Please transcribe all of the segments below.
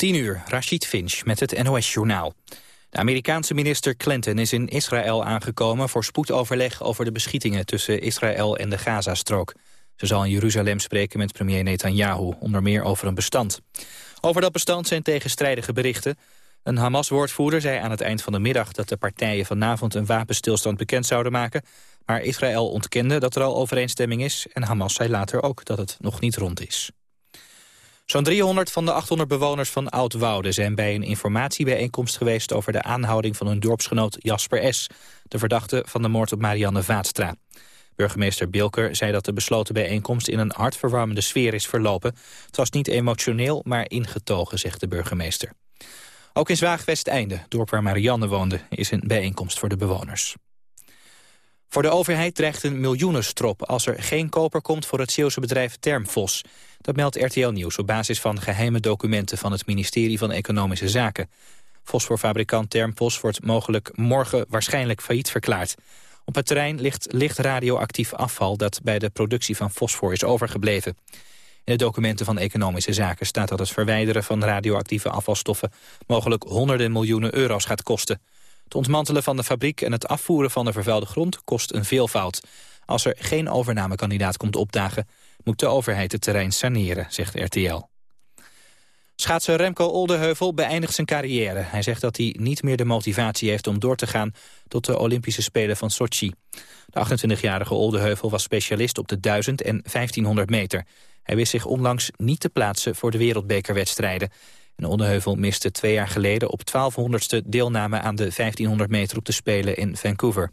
10 uur, Rashid Finch met het NOS-journaal. De Amerikaanse minister Clinton is in Israël aangekomen... voor spoedoverleg over de beschietingen tussen Israël en de Gazastrook. Ze zal in Jeruzalem spreken met premier Netanyahu, onder meer over een bestand. Over dat bestand zijn tegenstrijdige berichten. Een Hamas-woordvoerder zei aan het eind van de middag... dat de partijen vanavond een wapenstilstand bekend zouden maken... maar Israël ontkende dat er al overeenstemming is... en Hamas zei later ook dat het nog niet rond is. Zo'n 300 van de 800 bewoners van Oud-Woude zijn bij een informatiebijeenkomst geweest over de aanhouding van hun dorpsgenoot Jasper S., de verdachte van de moord op Marianne Vaatstra. Burgemeester Bilker zei dat de besloten bijeenkomst in een hartverwarmende sfeer is verlopen. Het was niet emotioneel, maar ingetogen, zegt de burgemeester. Ook in Zwaag-Westeinde, dorp waar Marianne woonde, is een bijeenkomst voor de bewoners. Voor de overheid dreigt een miljoenenstrop als er geen koper komt voor het Zeeuwse bedrijf Termfos. Dat meldt RTL Nieuws op basis van geheime documenten van het ministerie van Economische Zaken. Fosforfabrikant Termfos wordt mogelijk morgen waarschijnlijk failliet verklaard. Op het terrein ligt licht radioactief afval dat bij de productie van fosfor is overgebleven. In de documenten van Economische Zaken staat dat het verwijderen van radioactieve afvalstoffen mogelijk honderden miljoenen euro's gaat kosten. Het ontmantelen van de fabriek en het afvoeren van de vervuilde grond kost een veelvoud. Als er geen overnamekandidaat komt opdagen, moet de overheid het terrein saneren, zegt RTL. Schaatser Remco Oldeheuvel beëindigt zijn carrière. Hij zegt dat hij niet meer de motivatie heeft om door te gaan tot de Olympische Spelen van Sochi. De 28-jarige Oldeheuvel was specialist op de 1000 en 1500 meter. Hij wist zich onlangs niet te plaatsen voor de wereldbekerwedstrijden. En Oldeheuvel miste twee jaar geleden op 1200ste deelname aan de 1500 meter op de Spelen in Vancouver.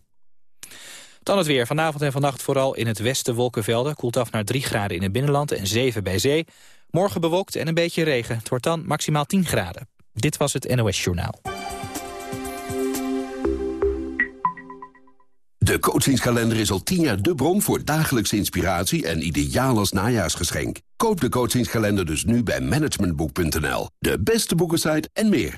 Dan het weer. Vanavond en vannacht vooral in het westen wolkenvelden. Koelt af naar 3 graden in het binnenland en 7 bij zee. Morgen bewolkt en een beetje regen. Het wordt dan maximaal 10 graden. Dit was het NOS Journaal. De coachingskalender is al 10 jaar de bron voor dagelijkse inspiratie en ideaal als najaarsgeschenk. Koop de coachingskalender dus nu bij managementboek.nl. De beste boekensite en meer.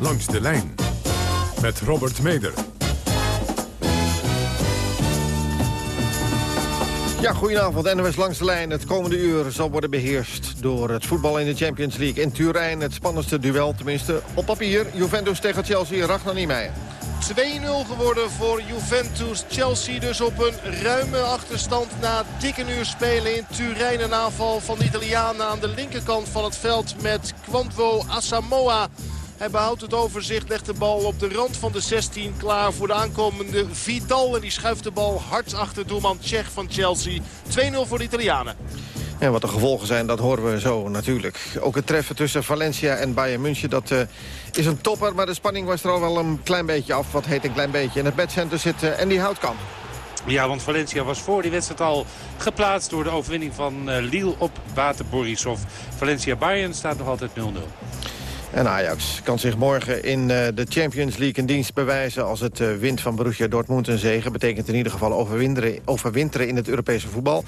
Langs de lijn met Robert Meder. Ja, goedenavond. NOS langs de lijn. Het komende uur zal worden beheerst door het voetbal in de Champions League. In Turijn het spannendste duel, tenminste op papier. Juventus tegen Chelsea, Ragnar Niemeyer. 2-0 geworden voor Juventus. Chelsea dus op een ruime achterstand na dikke uur spelen in Turijn. Een aanval van de Italianen aan de linkerkant van het veld met Quantwo Asamoah. Hij behoudt het overzicht, legt de bal op de rand van de 16 klaar voor de aankomende Vidal. En die schuift de bal hard achter doelman Tsjech van Chelsea. 2-0 voor de Italianen. En wat de gevolgen zijn, dat horen we zo natuurlijk. Ook het treffen tussen Valencia en Bayern München, dat uh, is een topper. Maar de spanning was er al wel een klein beetje af. Wat heet een klein beetje. In het bedcenter zit uh, Andy Houtkamp. Ja, want Valencia was voor die wedstrijd al geplaatst door de overwinning van uh, Lille op Bate Borisov. Valencia-Bayern staat nog altijd 0-0. En Ajax kan zich morgen in uh, de Champions League een dienst bewijzen... als het uh, wint van Borussia Dortmund een zegen. Betekent in ieder geval overwinteren, in het Europese voetbal.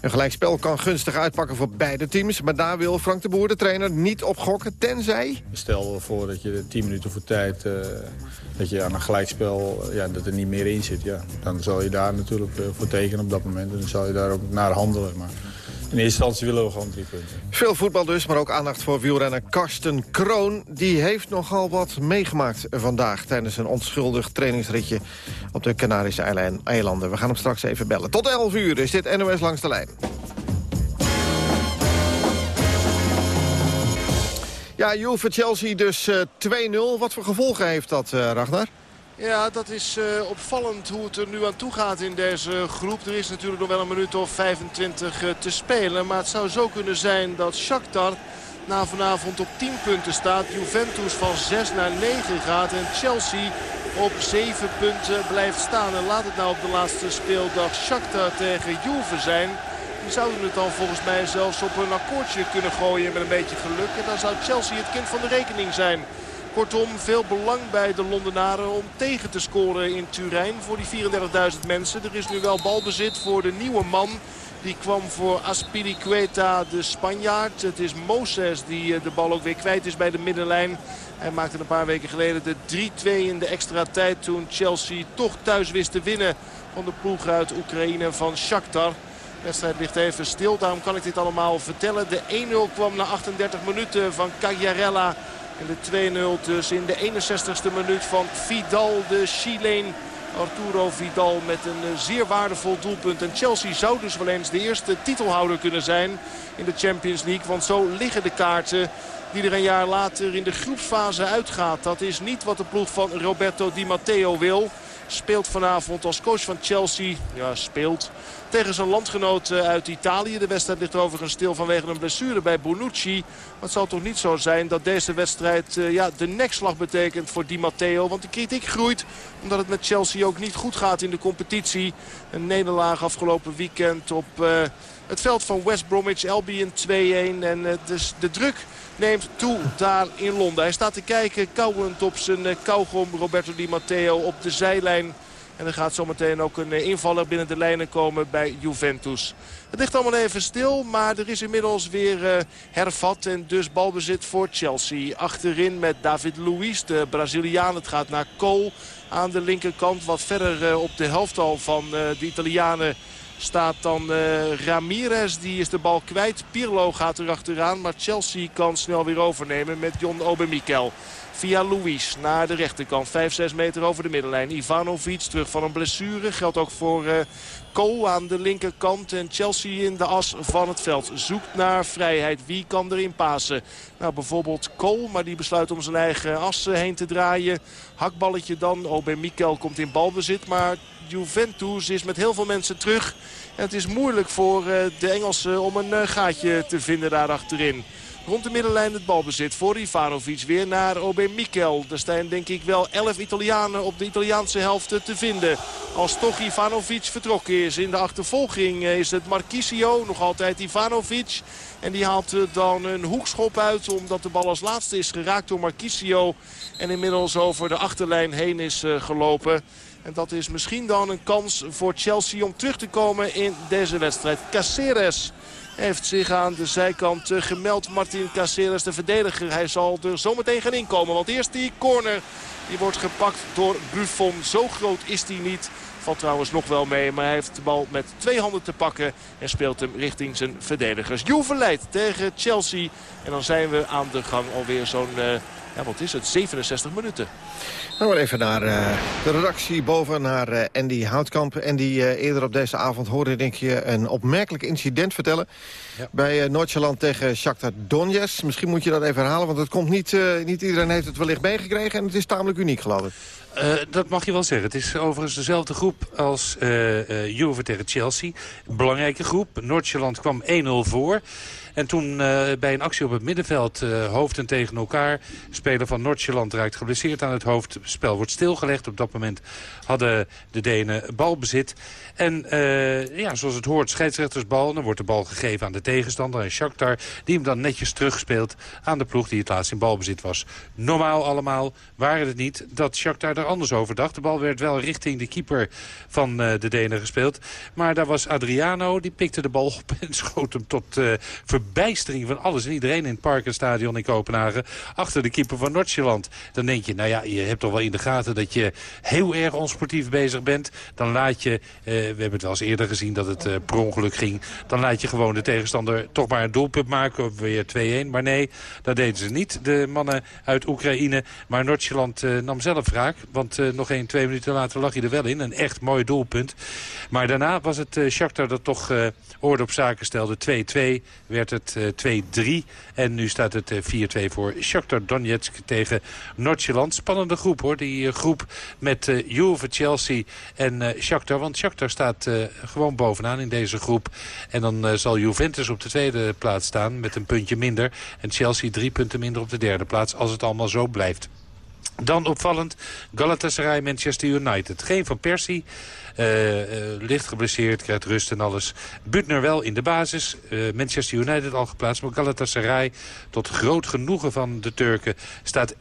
Een gelijkspel kan gunstig uitpakken voor beide teams. Maar daar wil Frank de Boer, de trainer, niet op gokken. Tenzij... Stel voor dat je 10 minuten voor tijd... Uh, dat je aan een gelijkspel ja, dat er niet meer in zit. Ja. Dan zal je daar natuurlijk voor tekenen op dat moment. En dan zal je daar ook naar handelen. Maar in eerste instantie willen we gewoon drie punten. Veel voetbal dus, maar ook aandacht voor wielrenner Karsten Kroon. Die heeft nogal wat meegemaakt vandaag... tijdens een onschuldig trainingsritje op de Canarische eilanden. We gaan hem straks even bellen. Tot 11 uur is dit NOS Langs de Lijn. Ja, Juve Chelsea dus uh, eh, 2-0. Wat voor gevolgen heeft dat, uh, Ragnar? Ja, dat is uh, opvallend hoe het er nu aan toe gaat in deze groep. Er is natuurlijk nog wel een minuut of 25 uh, te spelen. Maar het zou zo kunnen zijn dat Shakhtar na vanavond op 10 punten staat. Juventus van 6 naar 9 gaat. En Chelsea op 7 punten blijft staan. En laat het nou op de laatste speeldag Shakhtar tegen Juve zijn. Die zouden het dan volgens mij zelfs op een akkoordje kunnen gooien met een beetje geluk. En dan zou Chelsea het kind van de rekening zijn. Kortom, veel belang bij de Londenaren om tegen te scoren in Turijn voor die 34.000 mensen. Er is nu wel balbezit voor de nieuwe man. Die kwam voor Aspiricueta, de Spanjaard. Het is Moses die eh, de bal ook weer kwijt is bij de middenlijn. Hij maakte een paar weken geleden de 3-2 in de extra tijd toen Chelsea toch thuis wist te winnen van de ploeg uit Oekraïne van Shakhtar. De wedstrijd ligt even stil, daarom kan ik dit allemaal vertellen. De 1-0 kwam na 38 minuten van Cagliarella. En de 2-0 dus in de 61ste minuut van Vidal, de Chileen. Arturo Vidal met een eh, zeer waardevol doelpunt. En Chelsea zou dus wel eens de eerste titelhouder kunnen zijn in de Champions League. Want zo liggen de kaarten die er een jaar later in de groepsfase uitgaat. Dat is niet wat de ploeg van Roberto Di Matteo wil. Speelt vanavond als coach van Chelsea. Ja, speelt tegen zijn landgenoot eh, uit Italië. De wedstrijd ligt overigens stil vanwege een blessure bij Bonucci. Maar het zal toch niet zo zijn dat deze wedstrijd uh, ja, de nekslag betekent voor Di Matteo. Want de kritiek groeit omdat het met Chelsea ook niet goed gaat in de competitie. Een nederlaag afgelopen weekend op uh, het veld van West Bromwich Albion 2-1. En dus de druk neemt toe daar in Londen. Hij staat te kijken, kauwend op zijn kauwgom Roberto Di Matteo op de zijlijn en er gaat zometeen ook een eh, invaller binnen de lijnen komen bij Juventus. Het ligt allemaal even stil, maar er is inmiddels weer hervat. En dus balbezit voor Chelsea. Achterin met David Luiz, de Braziliaan. Het gaat naar Cole aan de linkerkant. Wat verder op de helft al van de Italianen staat dan uh, Ramirez. Die is de bal kwijt. Pirlo gaat er achteraan. Maar Chelsea kan snel weer overnemen met John Obemikel. Via Luis naar de rechterkant. 5-6 meter over de middenlijn. Ivanovic terug van een blessure. Geldt ook voor uh, Cole aan de linkerkant. En Chelsea in de as van het veld. Zoekt naar vrijheid. Wie kan erin pasen? Nou, bijvoorbeeld Cole. Maar die besluit om zijn eigen as heen te draaien. Hakballetje dan. Obe Mikel komt in balbezit. Maar Juventus is met heel veel mensen terug. En het is moeilijk voor uh, de Engelsen om een uh, gaatje te vinden daar achterin. Rond de middenlijn het balbezit voor Ivanovic. Weer naar Obe Mikel. Er staan denk ik wel 11 Italianen op de Italiaanse helft te vinden. Als toch Ivanovic vertrokken is. In de achtervolging is het Marquisio. Nog altijd Ivanovic. En die haalt dan een hoekschop uit. Omdat de bal als laatste is geraakt door Marquisio. En inmiddels over de achterlijn heen is gelopen. En dat is misschien dan een kans voor Chelsea om terug te komen in deze wedstrijd. Caceres heeft zich aan de zijkant gemeld. Martin Caceres, de verdediger. Hij zal er zometeen gaan inkomen. Want eerst die corner. Die wordt gepakt door Buffon. Zo groot is hij niet. Valt trouwens nog wel mee. Maar hij heeft de bal met twee handen te pakken. En speelt hem richting zijn verdedigers. Juve leidt tegen Chelsea. En dan zijn we aan de gang alweer zo'n... Uh, ja, wat is het? 67 minuten. Nou, even naar uh, de redactie boven, naar uh, Andy Houtkamp. Andy, uh, eerder op deze avond hoorde denk je een opmerkelijk incident vertellen... Ja. bij Noord-Jaland tegen Shakhtar Donetsk. Misschien moet je dat even herhalen, want het komt niet, niet iedereen heeft het wellicht meegekregen... en het is tamelijk uniek, geloof ik. Uh, dat mag je wel zeggen. Het is overigens dezelfde groep als uh, uh, Juve tegen Chelsea. Belangrijke groep. Noord-Jaland kwam 1-0 voor. En toen uh, bij een actie op het middenveld, uh, hoofden tegen elkaar... speler van Noord-Jaland raakt geblesseerd aan het hoofd. Het spel wordt stilgelegd. Op dat moment hadden de Denen balbezit. En uh, ja, zoals het hoort, scheidsrechtersbal. Dan wordt de bal gegeven aan de tegenstander. En Shakhtar, die hem dan netjes terugspeelt aan de ploeg die het laatst in balbezit was. Normaal allemaal waren het niet dat Shakhtar er anders over dacht. De bal werd wel richting de keeper van de Denen gespeeld. Maar daar was Adriano, die pikte de bal op en schoot hem tot uh, verbijstering van alles en iedereen in het Parkenstadion in Kopenhagen. Achter de keeper van Noord-Zeeland. Dan denk je, nou ja, je hebt toch wel in de gaten dat je heel erg onsportief bezig bent. Dan laat je... Uh, we hebben het wel eens eerder gezien dat het uh, per ongeluk ging. Dan laat je gewoon de tegenstander toch maar een doelpunt maken. Of weer 2-1. Maar nee, dat deden ze niet. De mannen uit Oekraïne. Maar Noord-Zeeland uh, nam zelf wraak. Want nog één, twee minuten later lag hij er wel in. Een echt mooi doelpunt. Maar daarna was het Shakhtar dat toch uh, orde op zaken stelde. 2-2 werd het uh, 2-3. En nu staat het 4-2 voor Shakhtar Donetsk tegen Noord-Zeeland. Spannende groep hoor. Die groep met Juve, Chelsea en Shakhtar. Want Shakhtar staat gewoon bovenaan in deze groep. En dan zal Juventus op de tweede plaats staan met een puntje minder. En Chelsea drie punten minder op de derde plaats als het allemaal zo blijft. Dan opvallend Galatasaray Manchester United. Geen Van Persie. licht geblesseerd, krijgt rust en alles. Butner wel in de basis. Manchester United al geplaatst. Maar Galatasaray, tot groot genoegen van de Turken, staat 1-0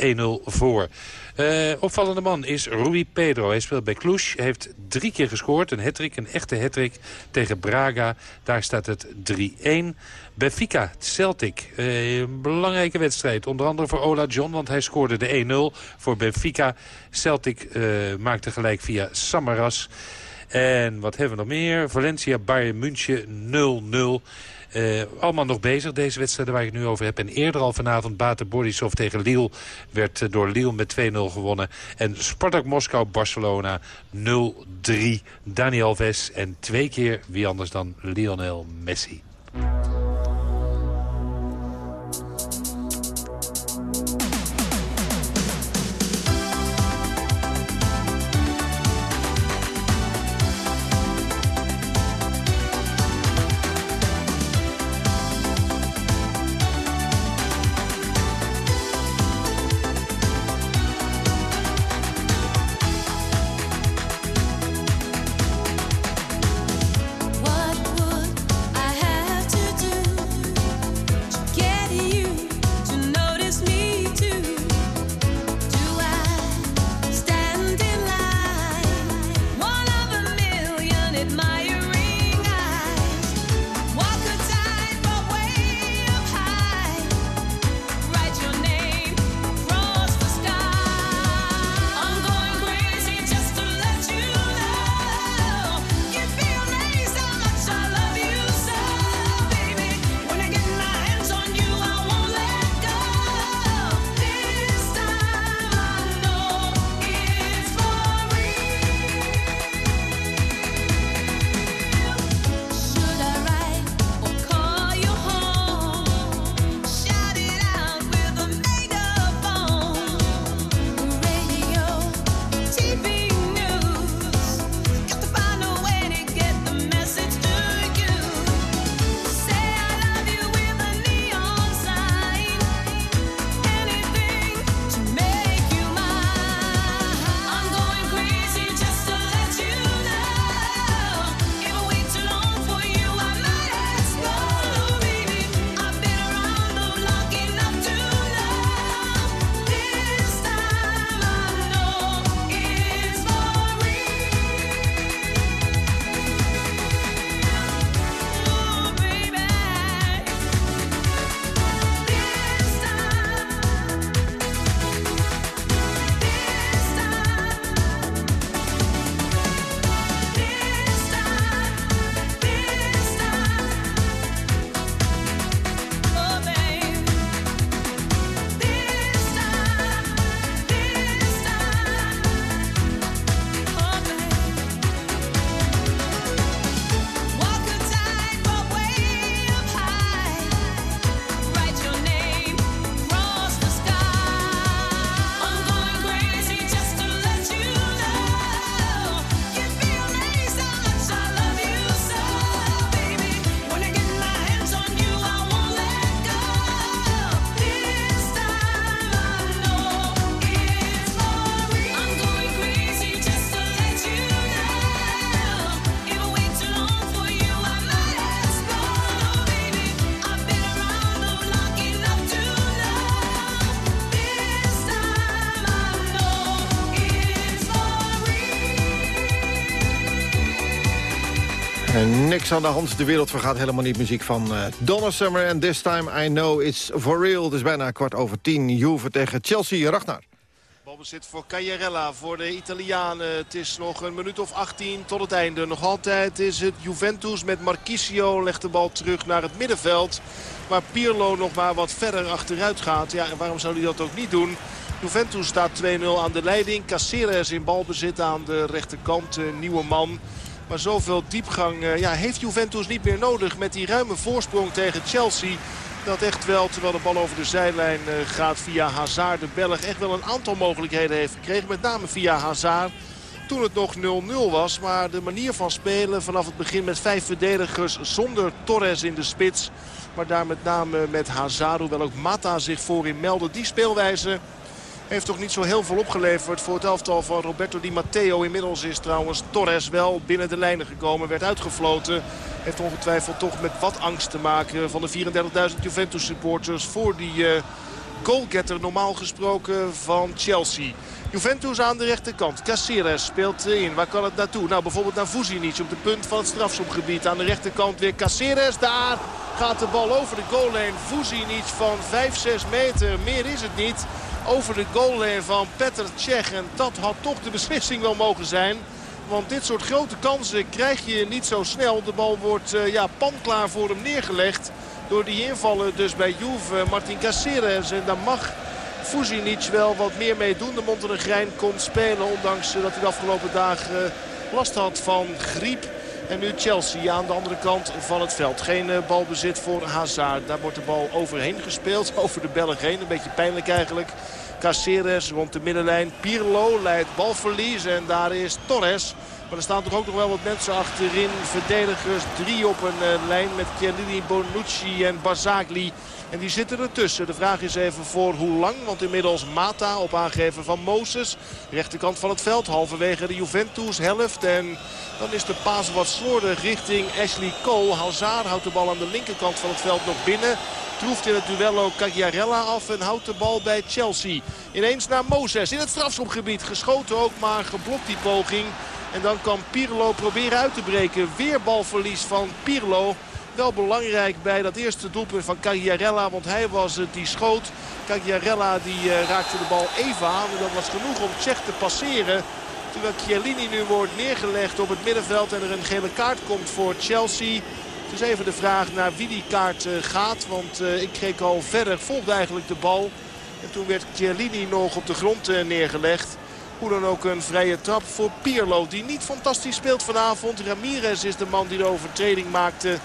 voor. Uh, opvallende man is Rui Pedro. Hij speelt bij Cluj. heeft drie keer gescoord. Een hattrick, een echte hattrick tegen Braga. Daar staat het 3-1. Benfica, Celtic. Uh, belangrijke wedstrijd. Onder andere voor Ola John, want hij scoorde de 1-0 voor Benfica. Celtic uh, maakte gelijk via Samaras. En wat hebben we nog meer? Valencia, Bayern München 0-0. Uh, allemaal nog bezig, deze wedstrijden waar ik het nu over heb. En eerder al vanavond Baten Borisov tegen Lille werd uh, door Lille met 2-0 gewonnen. En Spartak Moskou, Barcelona 0-3. Daniel Ves en twee keer wie anders dan Lionel Messi. Aan de hand. De wereld vergaat helemaal niet. Muziek van uh, Donna Summer en This Time I Know It's For Real. Het is bijna kwart over tien. Juve tegen Chelsea. Ragnar. Balbezit voor Cagliarella, voor de Italianen. Het is nog een minuut of 18 tot het einde. Nog altijd is het Juventus met Marquisio. Legt de bal terug naar het middenveld. Waar Pirlo nog maar wat verder achteruit gaat. Ja, waarom zou hij dat ook niet doen? Juventus staat 2-0 aan de leiding. Caceres in balbezit aan de rechterkant. nieuwe man. Maar zoveel diepgang eh, ja, heeft Juventus niet meer nodig met die ruime voorsprong tegen Chelsea. Dat echt wel, terwijl de bal over de zijlijn eh, gaat via Hazard, de Belg, echt wel een aantal mogelijkheden heeft gekregen. Met name via Hazard. Toen het nog 0-0 was. Maar de manier van spelen vanaf het begin met vijf verdedigers zonder Torres in de spits. Maar daar met name met Hazard, hoewel ook Mata zich voorin meldde. Die speelwijze Heeft toch niet zo heel veel opgeleverd voor het elftal van Roberto Di Matteo. Inmiddels is trouwens Torres wel binnen de lijnen gekomen. Werd uitgefloten. Heeft ongetwijfeld toch met wat angst te maken van de 34.000 Juventus supporters voor die uh, goalgetter normaal gesproken van Chelsea. Juventus aan de rechterkant. Caceres speelt in. Waar kan het naartoe? Nou, bijvoorbeeld naar Vucinic op de punt van het strafschopgebied. Aan de rechterkant weer Caceres. Daar gaat de bal over de goallijn. Vucinic van 5-6 meter. Meer is het niet. Over de goallijn van Petr Cech. En dat had toch de beslissing wel mogen zijn. Want dit soort grote kansen krijg je niet zo snel. De bal wordt uh, ja, panklaar voor hem neergelegd. Door die invallen dus bij Juve Martin Caceres. En daar mag Fuzinic wel wat meer mee doen. De Montenegrein komt spelen. Ondanks dat hij de afgelopen dagen eh, last had van griep. En nu Chelsea aan de andere kant van het veld. Geen uh, balbezit voor Hazard. Daar wordt de bal overheen gespeeld. Over de Belg heen. Een beetje pijnlijk eigenlijk. Caceres rond de middenlijn. Pirlo leidt balverlies. En daar is Torres. Maar er staan toch ook nog wel wat mensen achterin. Verdedigers. Drie op een uh, lijn met Chiellini, Bonucci en Bazagli. En die zitten ertussen. De vraag is even voor hoe lang. Want inmiddels Mata op aangeven van Moses. Rechterkant van het veld. Halverwege de Juventus helft. En dan is de paas wat slordig richting Ashley Cole. Hazard houdt de bal aan de linkerkant van het veld nog binnen. Troeft in het duel ook Cagliarella af en houdt de bal bij Chelsea. Ineens naar Moses in het strafschopgebied. Geschoten ook, maar geblokt die poging. En dan kan Pirlo proberen uit te breken. Weer balverlies van Pirlo. Wel belangrijk bij dat eerste doelpunt van Cagliarella. Want hij was het die schoot. Cagliarella die uh, raakte de bal even aan. En dat was genoeg om Tsjech te passeren. Terwijl Chiellini nu wordt neergelegd op het middenveld. En er een gele kaart komt voor Chelsea. Het is even de vraag naar wie die kaart uh, gaat. Want uh, ik keek al verder. Volgde eigenlijk de bal. En toen werd Chiellini nog op de grond neergelegd. Hoe dan ook een vrije trap voor Pirlo. Die niet fantastisch speelt vanavond. Ramirez is de man die de overtreding maakte.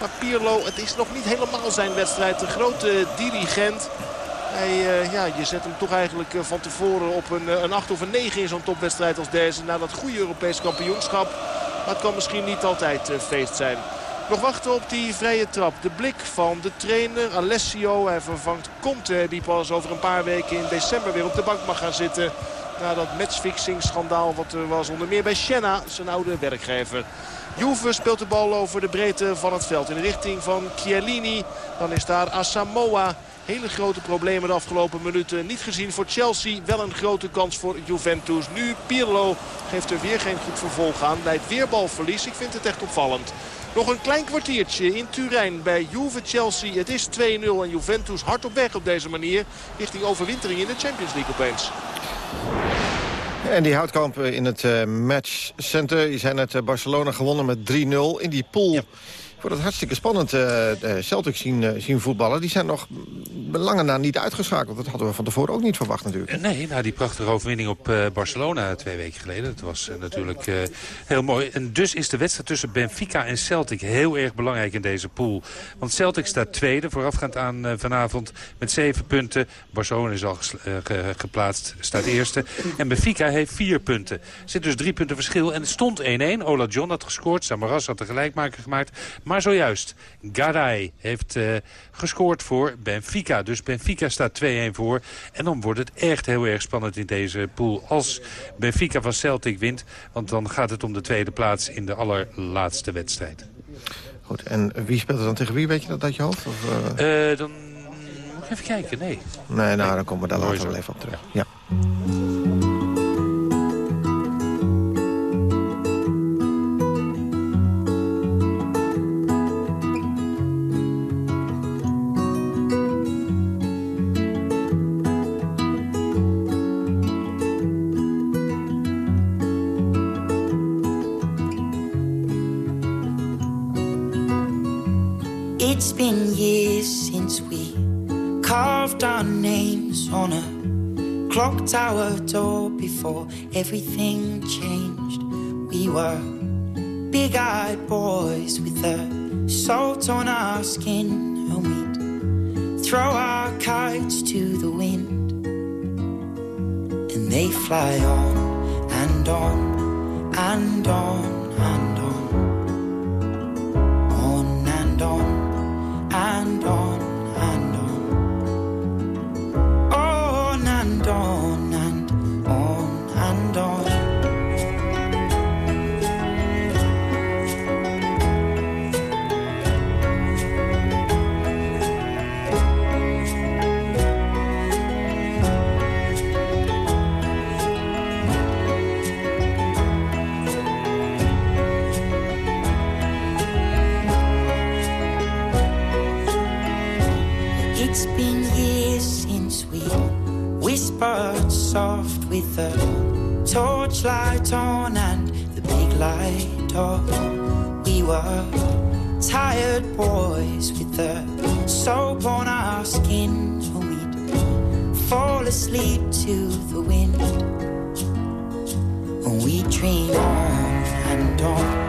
Maar Pirlo, het is nog niet helemaal zijn wedstrijd. De grote dirigent. Hij, uh, ja, je zet hem toch eigenlijk uh, van tevoren op een, uh, een 8 of een 9 in zo'n topwedstrijd als deze. Na dat goede Europees kampioenschap. Maar het kan misschien niet altijd feest zijn. Nog wachten op die vrije trap. De blik van de trainer Alessio. Hij vervangt Conte die pas over een paar weken in december weer op de bank mag gaan zitten. Na dat matchfixing schandaal wat er was onder meer bij Senna, zijn oude werkgever. Juve speelt de bal over de breedte van het veld in de richting van Chiellini. Dan is daar Asamoah. Hele grote problemen de afgelopen minuten. Niet gezien voor Chelsea. Wel een grote kans voor Juventus. Nu Pirlo geeft er weer geen goed vervolg aan. Leidt weer balverlies. Ik vind het echt opvallend. Nog een klein kwartiertje in Turijn bij Juve-Chelsea. Het is 2-0 en Juventus hard op weg op deze manier. Richting overwintering in de Champions League opeens. En die Houtkamp in het uh, matchcenter. Die zijn uit Barcelona gewonnen met 3-0 in die pool. Voor het hartstikke spannend uh, Celtics zien, uh, zien voetballen. Die zijn nog lange na niet uitgeschakeld. Dat hadden we van tevoren ook niet verwacht natuurlijk. Nee, nou die prachtige overwinning op Barcelona twee weken geleden. Dat was natuurlijk heel mooi. En dus is de wedstrijd tussen Benfica en Celtic heel erg belangrijk in deze pool. Want Celtic staat tweede, voorafgaand aan vanavond met zeven punten. Barcelona is al ge geplaatst, staat eerste. En Benfica heeft vier punten. Er zit dus drie punten verschil. En het stond 1-1. Ola John had gescoord. Samaras had de gelijkmaker gemaakt. Maar zojuist, Garay heeft uh, gescoord voor Benfica. Dus Benfica staat 2-1 voor. En dan wordt het echt heel erg spannend in deze pool. Als Benfica van Celtic wint. Want dan gaat het om de tweede plaats in de allerlaatste wedstrijd. Goed, en wie speelt er dan tegen wie? Weet je dat uit je hoofd? Of, uh... Uh, dan moet ik even kijken, nee. Nee, nou, dan komen we daar later wel even op terug. ja. Tower door before everything and dawn.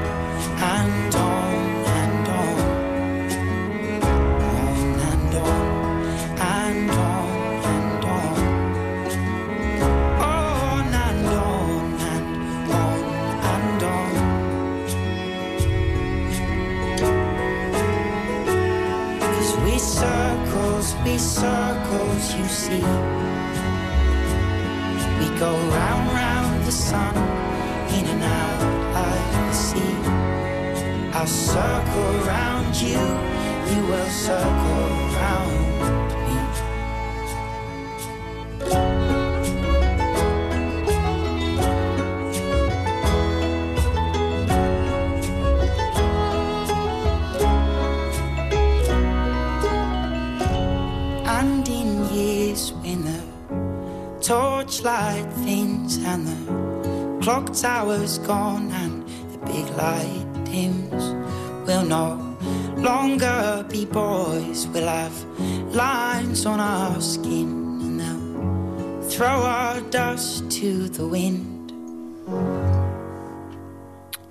The wind.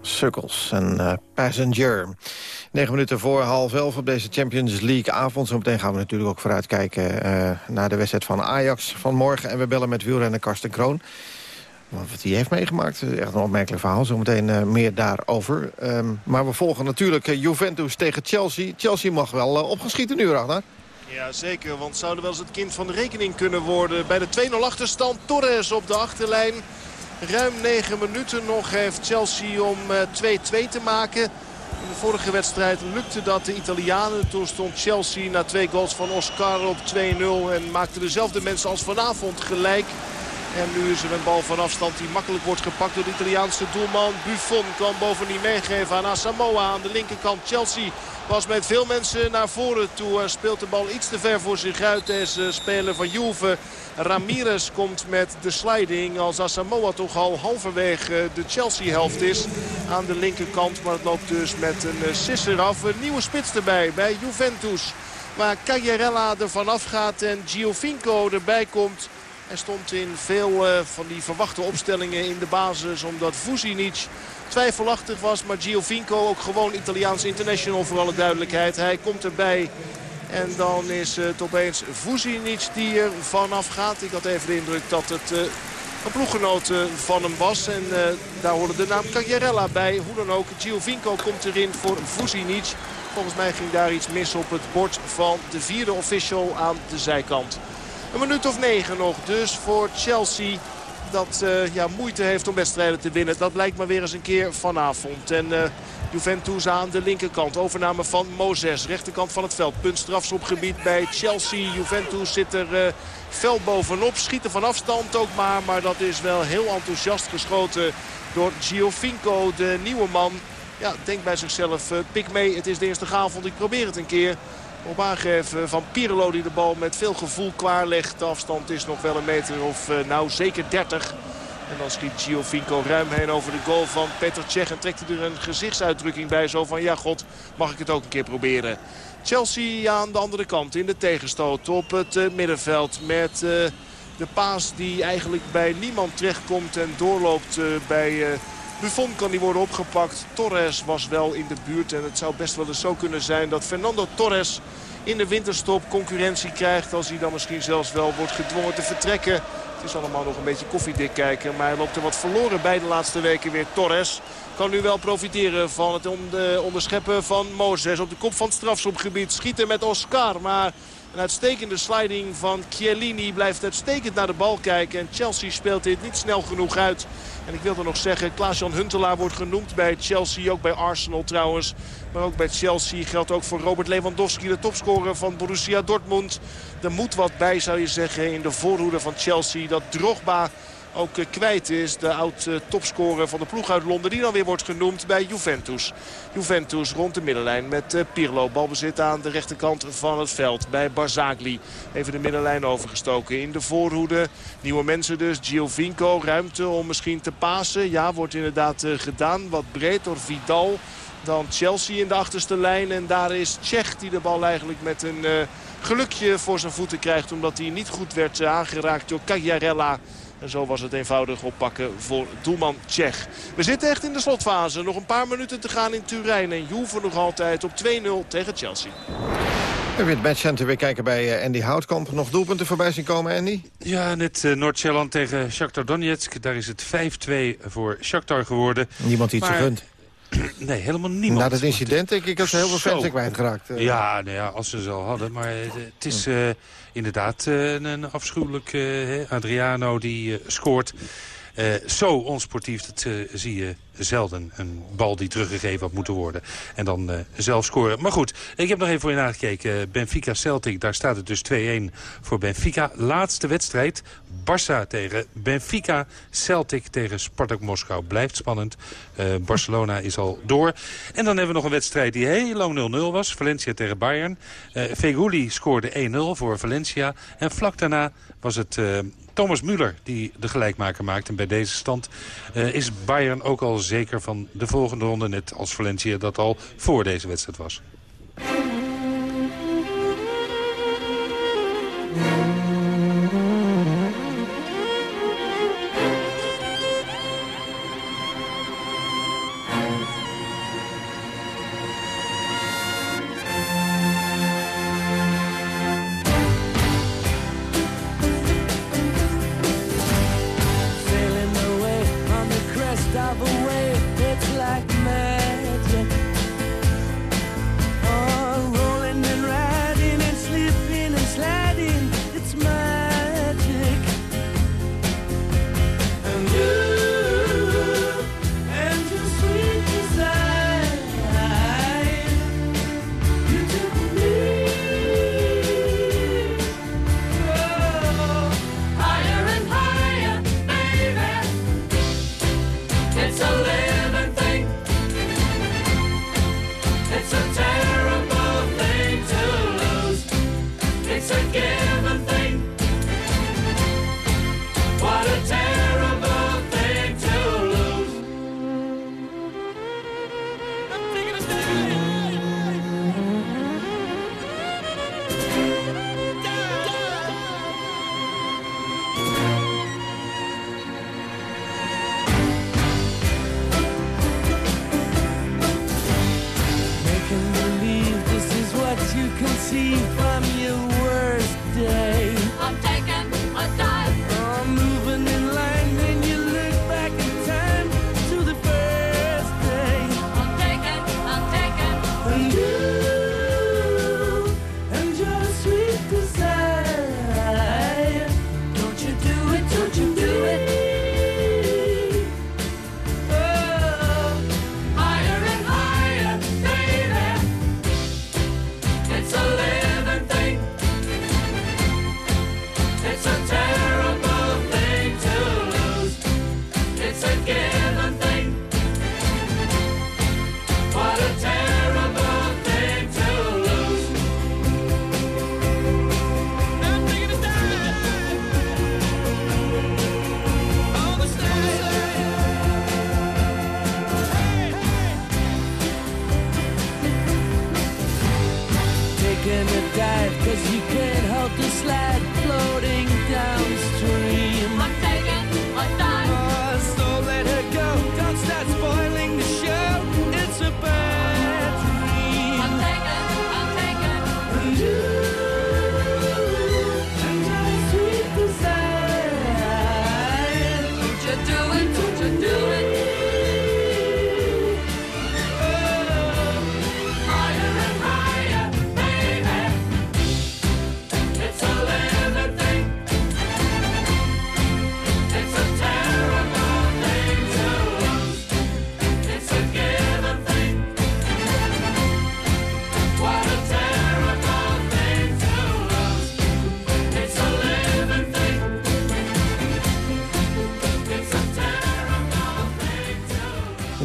Sukkels en eh, Passenger. Negen minuten voor half elf op deze Champions League avond. Zometeen gaan we natuurlijk ook vooruitkijken uh, naar de wedstrijd van Ajax van morgen. En we bellen met wielrenner Karsten Kroon. Wat hij heeft meegemaakt, echt een opmerkelijk verhaal. Zometeen uh, meer daarover. Um, maar we volgen natuurlijk Juventus tegen Chelsea. Chelsea mag wel opgeschieten nu, Ragnar. Ja, zeker. Want zouden wel eens het kind van de rekening kunnen worden. Bij de 2-0 achterstand Torres op de achterlijn. Ruim 9 minuten nog heeft Chelsea om 2-2 te maken. In de vorige wedstrijd lukte dat de Italianen. Toen stond Chelsea na twee goals van Oscar op 2-0. En maakte dezelfde mensen als vanavond gelijk. En nu is er een bal van afstand die makkelijk wordt gepakt door de Italiaanse doelman. Buffon kan bovendien meegeven aan Asamoah aan de linkerkant. Chelsea was met veel mensen naar voren toe. Speelt de bal iets te ver voor zich uit. Deze speler van Juve. Ramirez komt met de sliding. Als Asamoah toch al halverwege de Chelsea-helft is. Aan de linkerkant. Maar het loopt dus met een sisser af. Een nieuwe spits erbij bij Juventus. Waar Cagliarella er vanaf gaat en Giovinco erbij komt. Hij stond in veel uh, van die verwachte opstellingen in de basis. Omdat Vucinic twijfelachtig was. Maar Giovinco ook gewoon Italiaans international voor alle duidelijkheid. Hij komt erbij. En dan is het opeens Vucinic die er vanaf gaat. Ik had even de indruk dat het uh, een ploeggenoot uh, van hem was. En daar hoorde de naam Cagliarella bij. Hoe dan ook, Giovinco komt erin voor Vucinic. Volgens mij ging daar iets mis op het bord van de vierde official aan de zijkant. Een minuut of negen nog dus voor Chelsea dat uh, ja, moeite heeft om wedstrijden te winnen. Dat lijkt maar weer eens een keer vanavond. En uh, Juventus aan de linkerkant. Overname van Mozes. Rechterkant van het veld. Punt strafschopgebied bij Chelsea. Juventus zit er uh, fel bovenop. Schieten van afstand ook maar. Maar dat is wel heel enthousiast geschoten door Giovinco, de nieuwe man. Ja, denkt bij zichzelf, pik mee. Het is de eerste avond. Ik probeer het een keer. Op aangeven van Pirlo die de bal met veel gevoel klaarlegt. De afstand is nog wel een meter of uh, nou zeker 30. En dan schiet Giovinco ruim heen over de goal van Petr Cech. En trekt er een gezichtsuitdrukking bij. Zo van ja god, mag ik het ook een keer proberen. Chelsea aan de andere kant in de tegenstoot op het uh, middenveld. Met uh, de paas die eigenlijk bij niemand terechtkomt en doorloopt bij... Buffon kan die worden opgepakt. Torres was wel in de buurt. En het zou best wel eens zo kunnen zijn dat Fernando Torres in de winterstop concurrentie krijgt. Als hij dan misschien zelfs wel wordt gedwongen te vertrekken. Het is allemaal nog een beetje koffiedik kijken. Maar hij loopt er wat verloren bij de laatste weken weer. Torres kan nu wel profiteren van het onderscheppen van Mozes. Op de kop van het strafschopgebied. Schieten met Oscar. Maar een uitstekende sliding van Chiellini blijft uitstekend naar de bal kijken. En Chelsea speelt dit niet snel genoeg uit. En ik wilde nog zeggen, Klaas-Jan Huntelaar wordt genoemd bij Chelsea. Ook bij Arsenal trouwens. Maar ook bij Chelsea geldt ook voor Robert Lewandowski, de topscorer van Borussia Dortmund. Er moet wat bij, zou je zeggen, in de voorhoede van Chelsea. Dat Drogba ook kwijt is. De oud-topscorer van de ploeg uit Londen die dan weer wordt genoemd bij Juventus. Juventus rond de middenlijn met Pirlo. Balbezit aan de rechterkant van het veld bij Barzagli. Even de middenlijn overgestoken in de voorhoede. Nieuwe mensen dus. Giovinco, ruimte om misschien te pasen. Ja, wordt inderdaad gedaan. Wat breed door Vidal. Dan Chelsea in de achterste lijn. En daar is Tsjech die de bal eigenlijk met een gelukje voor zijn voeten krijgt. Omdat hij niet goed werd aangeraakt door Cagliarella. En zo was het eenvoudig oppakken voor doelman Tsjech. We zitten echt in de slotfase. Nog een paar minuten te gaan in Turijn. En Juve nog altijd op 2-0 tegen Chelsea. We weer het matchcenter weer kijken bij uh, Andy Houtkamp. Nog doelpunten voorbij zien komen, Andy? Ja, net uh, Noord-Sjælland tegen Shakhtar Donetsk. Daar is het 5-2 voor Shakhtar geworden. Niemand iets maar... gegund. Nee, helemaal niemand. Na dat incident denk ik dat ze heel veel fans kwijtgeraakt. Uh. Ja, nou ja, als ze ze al hadden. Maar het is uh, inderdaad uh, een afschuwelijk Adriano die scoort. zo onsportief, dat zie je zelden. Een bal die teruggegeven had moeten worden. En dan uh, zelf scoren. Maar goed, ik heb nog even voor je nagekeken. Benfica-Celtic, daar staat het dus 2-1 voor Benfica. Laatste wedstrijd. Barça tegen Benfica. Celtic tegen Spartak Moskou. Blijft spannend. Uh, Barcelona is al door. En dan hebben we nog een wedstrijd die heel lang 0-0 was. Valencia tegen Bayern. Uh, Feguli scoorde 1-0 voor Valencia. En vlak daarna was het... Thomas Müller die de gelijkmaker maakt. En bij deze stand is Bayern ook al zeker van de volgende ronde. Net als Valencia dat al voor deze wedstrijd was. See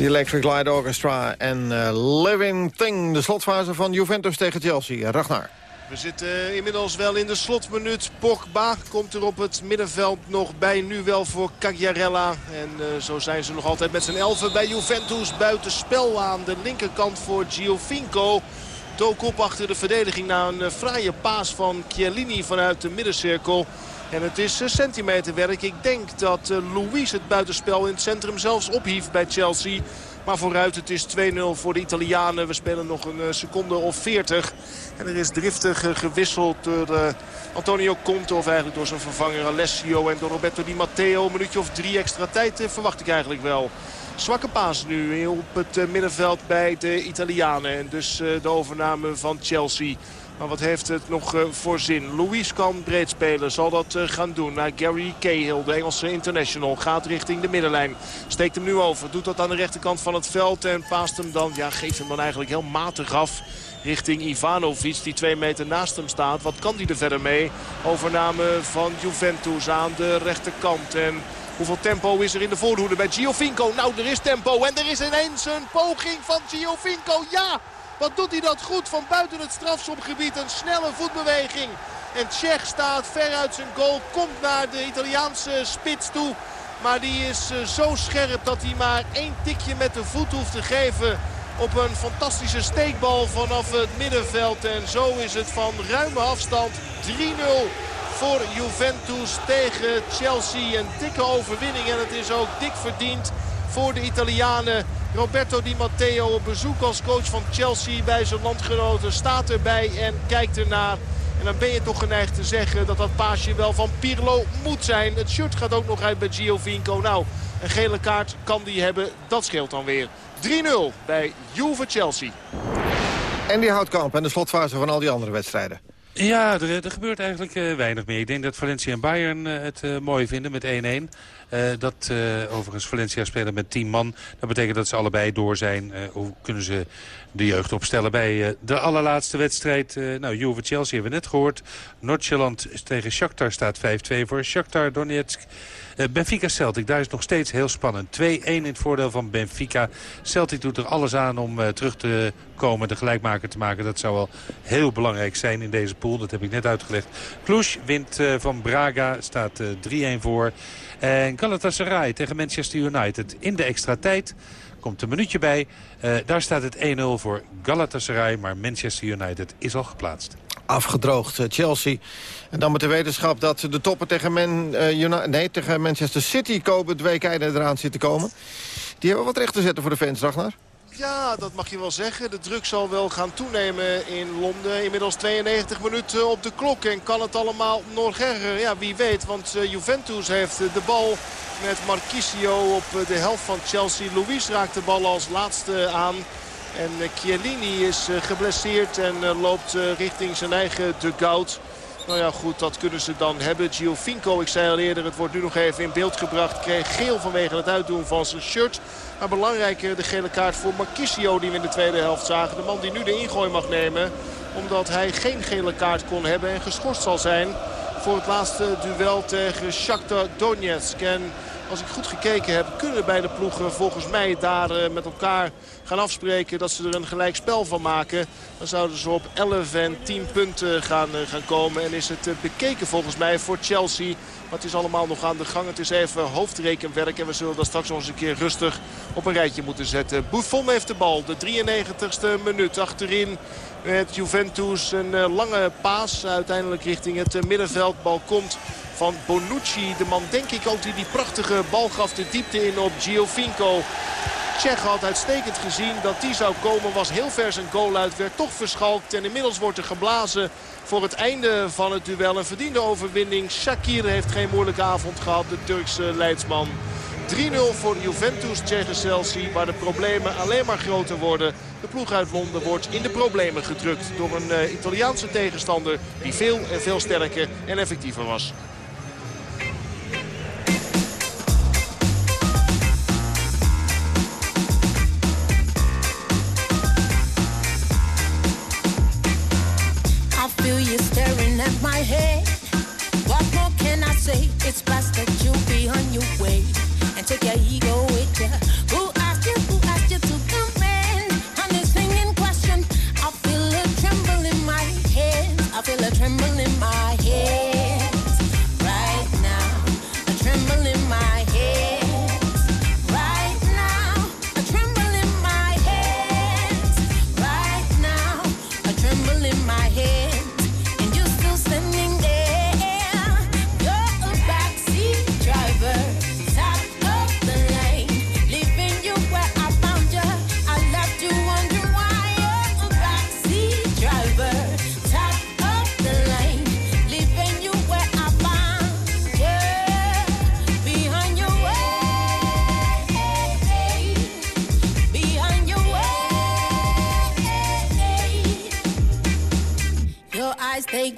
The Electric Light Orchestra en Living Thing. De slotfase van Juventus tegen Chelsea. Ragnar. We zitten inmiddels wel in de slotminuut. Pogba komt er op het middenveld nog bij. Nu wel voor Cagliarella. En uh, zo zijn ze nog altijd met z'n elfen bij Juventus. Buiten spel aan de linkerkant voor Giovinco. Dook op achter de verdediging na een fraaie paas van Chiellini vanuit de middencirkel. En het is uh, centimeterwerk. Ik denk dat uh, Luis het buitenspel in het centrum zelfs ophief bij Chelsea. Maar vooruit, het is 2-0 voor de Italianen. We spelen nog een seconde of 40. En er is driftig gewisseld door Antonio Conte. Of eigenlijk door zijn vervanger Alessio en door Roberto Di Matteo. Een minuutje of drie extra tijd verwacht ik eigenlijk wel. Zwakke paas nu op het middenveld bij de Italianen. En dus de overname van Chelsea. Maar wat heeft het nog uh, voor zin? Louis kan breed spelen, zal dat uh, gaan doen. Naar Gary Cahill, de Engelse international. Gaat richting de middenlijn. Steekt hem nu over. Doet dat aan de rechterkant van het veld. En paast hem dan, ja geeft hem dan eigenlijk heel matig af richting Ivanovic die twee meter naast hem staat. Wat kan hij er verder mee? Overname van Juventus aan de rechterkant. En hoeveel tempo is er in de voorhoede bij Giovinco? Nou, er is tempo en er is ineens een poging van Giovinco. Ja, wat doet hij dat goed van buiten het strafschopgebied. Een snelle voetbeweging. En Tsjech staat ver uit zijn goal. Komt naar de Italiaanse spits toe. Maar die is eh, zo scherp dat hij maar één tikje met de voet hoeft te geven op een fantastische steekbal vanaf het middenveld. En zo is het van ruime afstand 3-0 voor Juventus tegen Chelsea. Een dikke overwinning en het is ook dik verdiend voor de Italianen. Roberto Di Matteo op bezoek als coach van Chelsea bij zijn landgenoten. Staat erbij en kijkt ernaar. En dan ben je toch geneigd te zeggen dat dat paasje wel van Pirlo moet zijn. Het shirt gaat ook nog uit bij Giovinco. Nou, een gele kaart kan die hebben. Dat scheelt dan weer. 3-0 bij Juve Chelsea. En die Houtkamp en de slotfase van al die andere wedstrijden. Ja, er, er gebeurt eigenlijk uh, weinig meer. Ik denk dat Valencia en Bayern uh, het mooi vinden met 1-1. dat overigens Valencia spelen met 10 man. Dat betekent dat ze allebei door zijn. hoe kunnen ze de jeugd opstellen bij de allerlaatste wedstrijd? nou, Juve-Chelsea hebben we net gehoord. Noord-Ierland tegen Shakhtar staat 5-2 voor Shakhtar Donetsk. Uh, Benfica Celtic, daar is nog steeds heel spannend. 2-1 in het voordeel van Benfica. Celtic doet er alles aan om uh, terug te komen, de gelijkmaker te maken. Dat zou wel heel belangrijk zijn in deze pool. Dat heb ik net uitgelegd. Cluj wint uh, van Braga, staat 3-1 voor. En Galatasaray tegen Manchester United in de extra tijd. Komt een minuutje bij. daar staat het 1-0 voor Galatasaray, maar Manchester United is al geplaatst afgedroogd. Eh, Chelsea. En dan met de wetenschap dat de toppen tegen, Man, uh, nee, tegen Manchester City komen... het WK eraan zitten komen. Die hebben wat recht te zetten voor de fans, Ragnar. Ja, dat mag je wel zeggen. De druk zal wel gaan toenemen in Londen. Inmiddels 92 minuten op de klok. En kan het allemaal nog erger? Ja, wie weet. Want Juventus heeft de bal met Marquisio op de helft van Chelsea. Luis raakt de bal als laatste aan. En eh, Chiellini is eh, geblesseerd en eh, loopt richting zijn eigen dugout. Nou ja, goed, dat kunnen ze dan hebben. Giovinco, ik zei al eerder, het wordt nu nog even in beeld gebracht. Kreeg geel vanwege het uitdoen van zijn shirt. Maar belangrijker de gele kaart voor Marquisio die we in de tweede helft zagen. De man die nu de ingooi mag nemen. Omdat hij geen gele kaart kon hebben en geschorst zal zijn voor het laatste duel tegen Shakhtar Donetsk. En als ik goed gekeken heb, kunnen beide ploegen volgens mij daar eh, met elkaar gaan afspreken dat ze er een gelijk spel van maken. Dan zouden ze op 11 en 10 punten gaan, eh, gaan komen. En is het eh, bekeken volgens mij voor Chelsea. Het is allemaal nog aan de gang. Het is even hoofdrekenwerk. En we zullen dat straks nog eens een keer rustig op een rijtje moeten zetten. Buffon heeft de bal. De 93ste minuut achterin. Met Juventus een lange paas. Uiteindelijk richting het middenveld. Bal komt van Bonucci. De man denk ik ook die die prachtige bal gaf de diepte in op Giovinco. Tsjech had uitstekend gezien dat die zou komen. Was heel ver zijn goal uit. Werd toch verschalkt. En inmiddels wordt er geblazen voor het einde van het duel. Een verdiende overwinning. Shakir heeft geen moeilijke avond gehad. De Turkse leidsman. 3-0 voor Juventus tegen Chelsea. Waar de problemen alleen maar groter worden. De ploeg uit Londen wordt in de problemen gedrukt. Door een uh, Italiaanse tegenstander die veel en veel sterker en effectiever was. Say? It's best that you be on your way and take your ego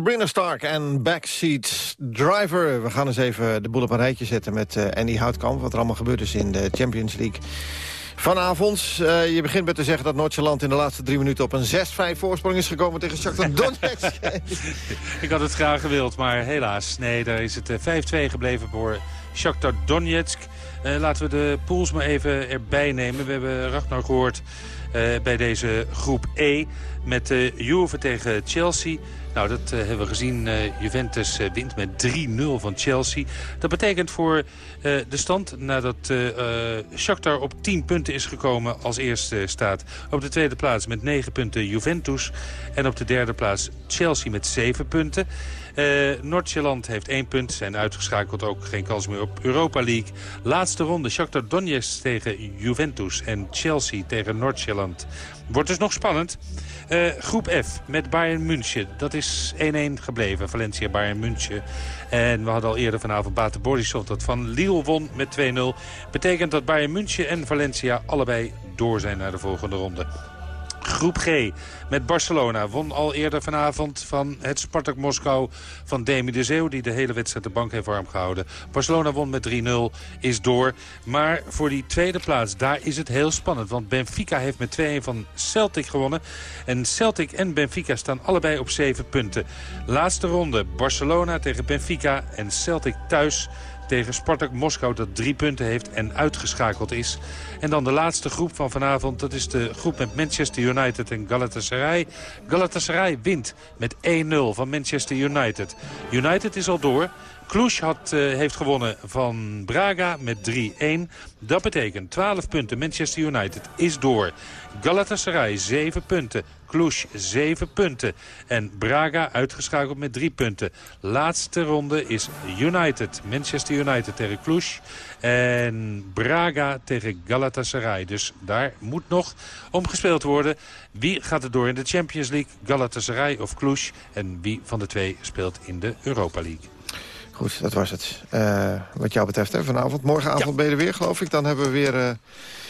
Sabrina Stark en Backseat Driver. We gaan eens even de boel op een rijtje zetten met eh, Andy Houtkamp. Wat er allemaal gebeurd is in de Champions League. Vanavond, eh, je begint met te zeggen dat Noord-Ierland in de laatste drie minuten op een 6-5 voorsprong is gekomen tegen Shakhtar Donetsk. Ik had het graag gewild, maar helaas. Nee, daar is het eh, 5-2 gebleven voor Shakhtar Donetsk. Eh, laten we de pools maar even erbij nemen. We hebben Ragnar gehoord eh, bij deze groep E met Juve tegen Chelsea. Nou, dat eh, hebben we gezien. Eh, Juventus eh, wint met 3-0 van Chelsea. Dat betekent voor de stand nadat Shakhtar op 10 punten is gekomen als eerste staat. Op de tweede plaats met 9 punten Juventus. En op de derde plaats Chelsea met 7 punten. Eh Noord-Ierland heeft 1 punt. Zijn uitgeschakeld ook geen kans meer op Europa League. Laatste ronde Shakhtar Donetsk tegen Juventus. En Chelsea tegen Noord-Ierland. Wordt dus nog spannend. Eh, groep F met Bayern München. Dat is 1-1 gebleven. Valencia-Bayern München. En we hadden al eerder vanavond Bate Borisov dat van Lille won met 2-0. Betekent dat Bayern München en Valencia allebei door zijn naar de volgende ronde. Groep G met Barcelona won al eerder vanavond van het Spartak Moskou van Demi de Zeeuw... die de hele wedstrijd de bank heeft warm gehouden. Barcelona won met 3-0, is door. Maar voor die tweede plaats, daar is het heel spannend. Want Benfica heeft met 2-1 van Celtic gewonnen. En Celtic en Benfica staan allebei op 7 punten. Laatste ronde, Barcelona tegen Benfica en Celtic thuis tegen Spartak Moskou dat drie punten heeft en uitgeschakeld is. En dan de laatste groep van vanavond. Dat is de groep met Manchester United en Galatasaray. Galatasaray wint met 1-0 van Manchester United. United is al door. Cluj had, uh, heeft gewonnen van Braga met 3-1. Dat betekent 12 punten. Manchester United is door. Galatasaray 7 punten. Cluj 7 punten. En Braga uitgeschakeld met 3 punten. Laatste ronde is United. Manchester United tegen Cluj. En Braga tegen Galatasaray. Dus daar moet nog om gespeeld worden. Wie gaat er door in de Champions League? Galatasaray of Cluj? En wie van de twee speelt in de Europa League? Goed, dat was het. Uh, wat jou betreft hè, vanavond. Morgenavond ben je er weer, geloof ik. Dan hebben we weer... Uh...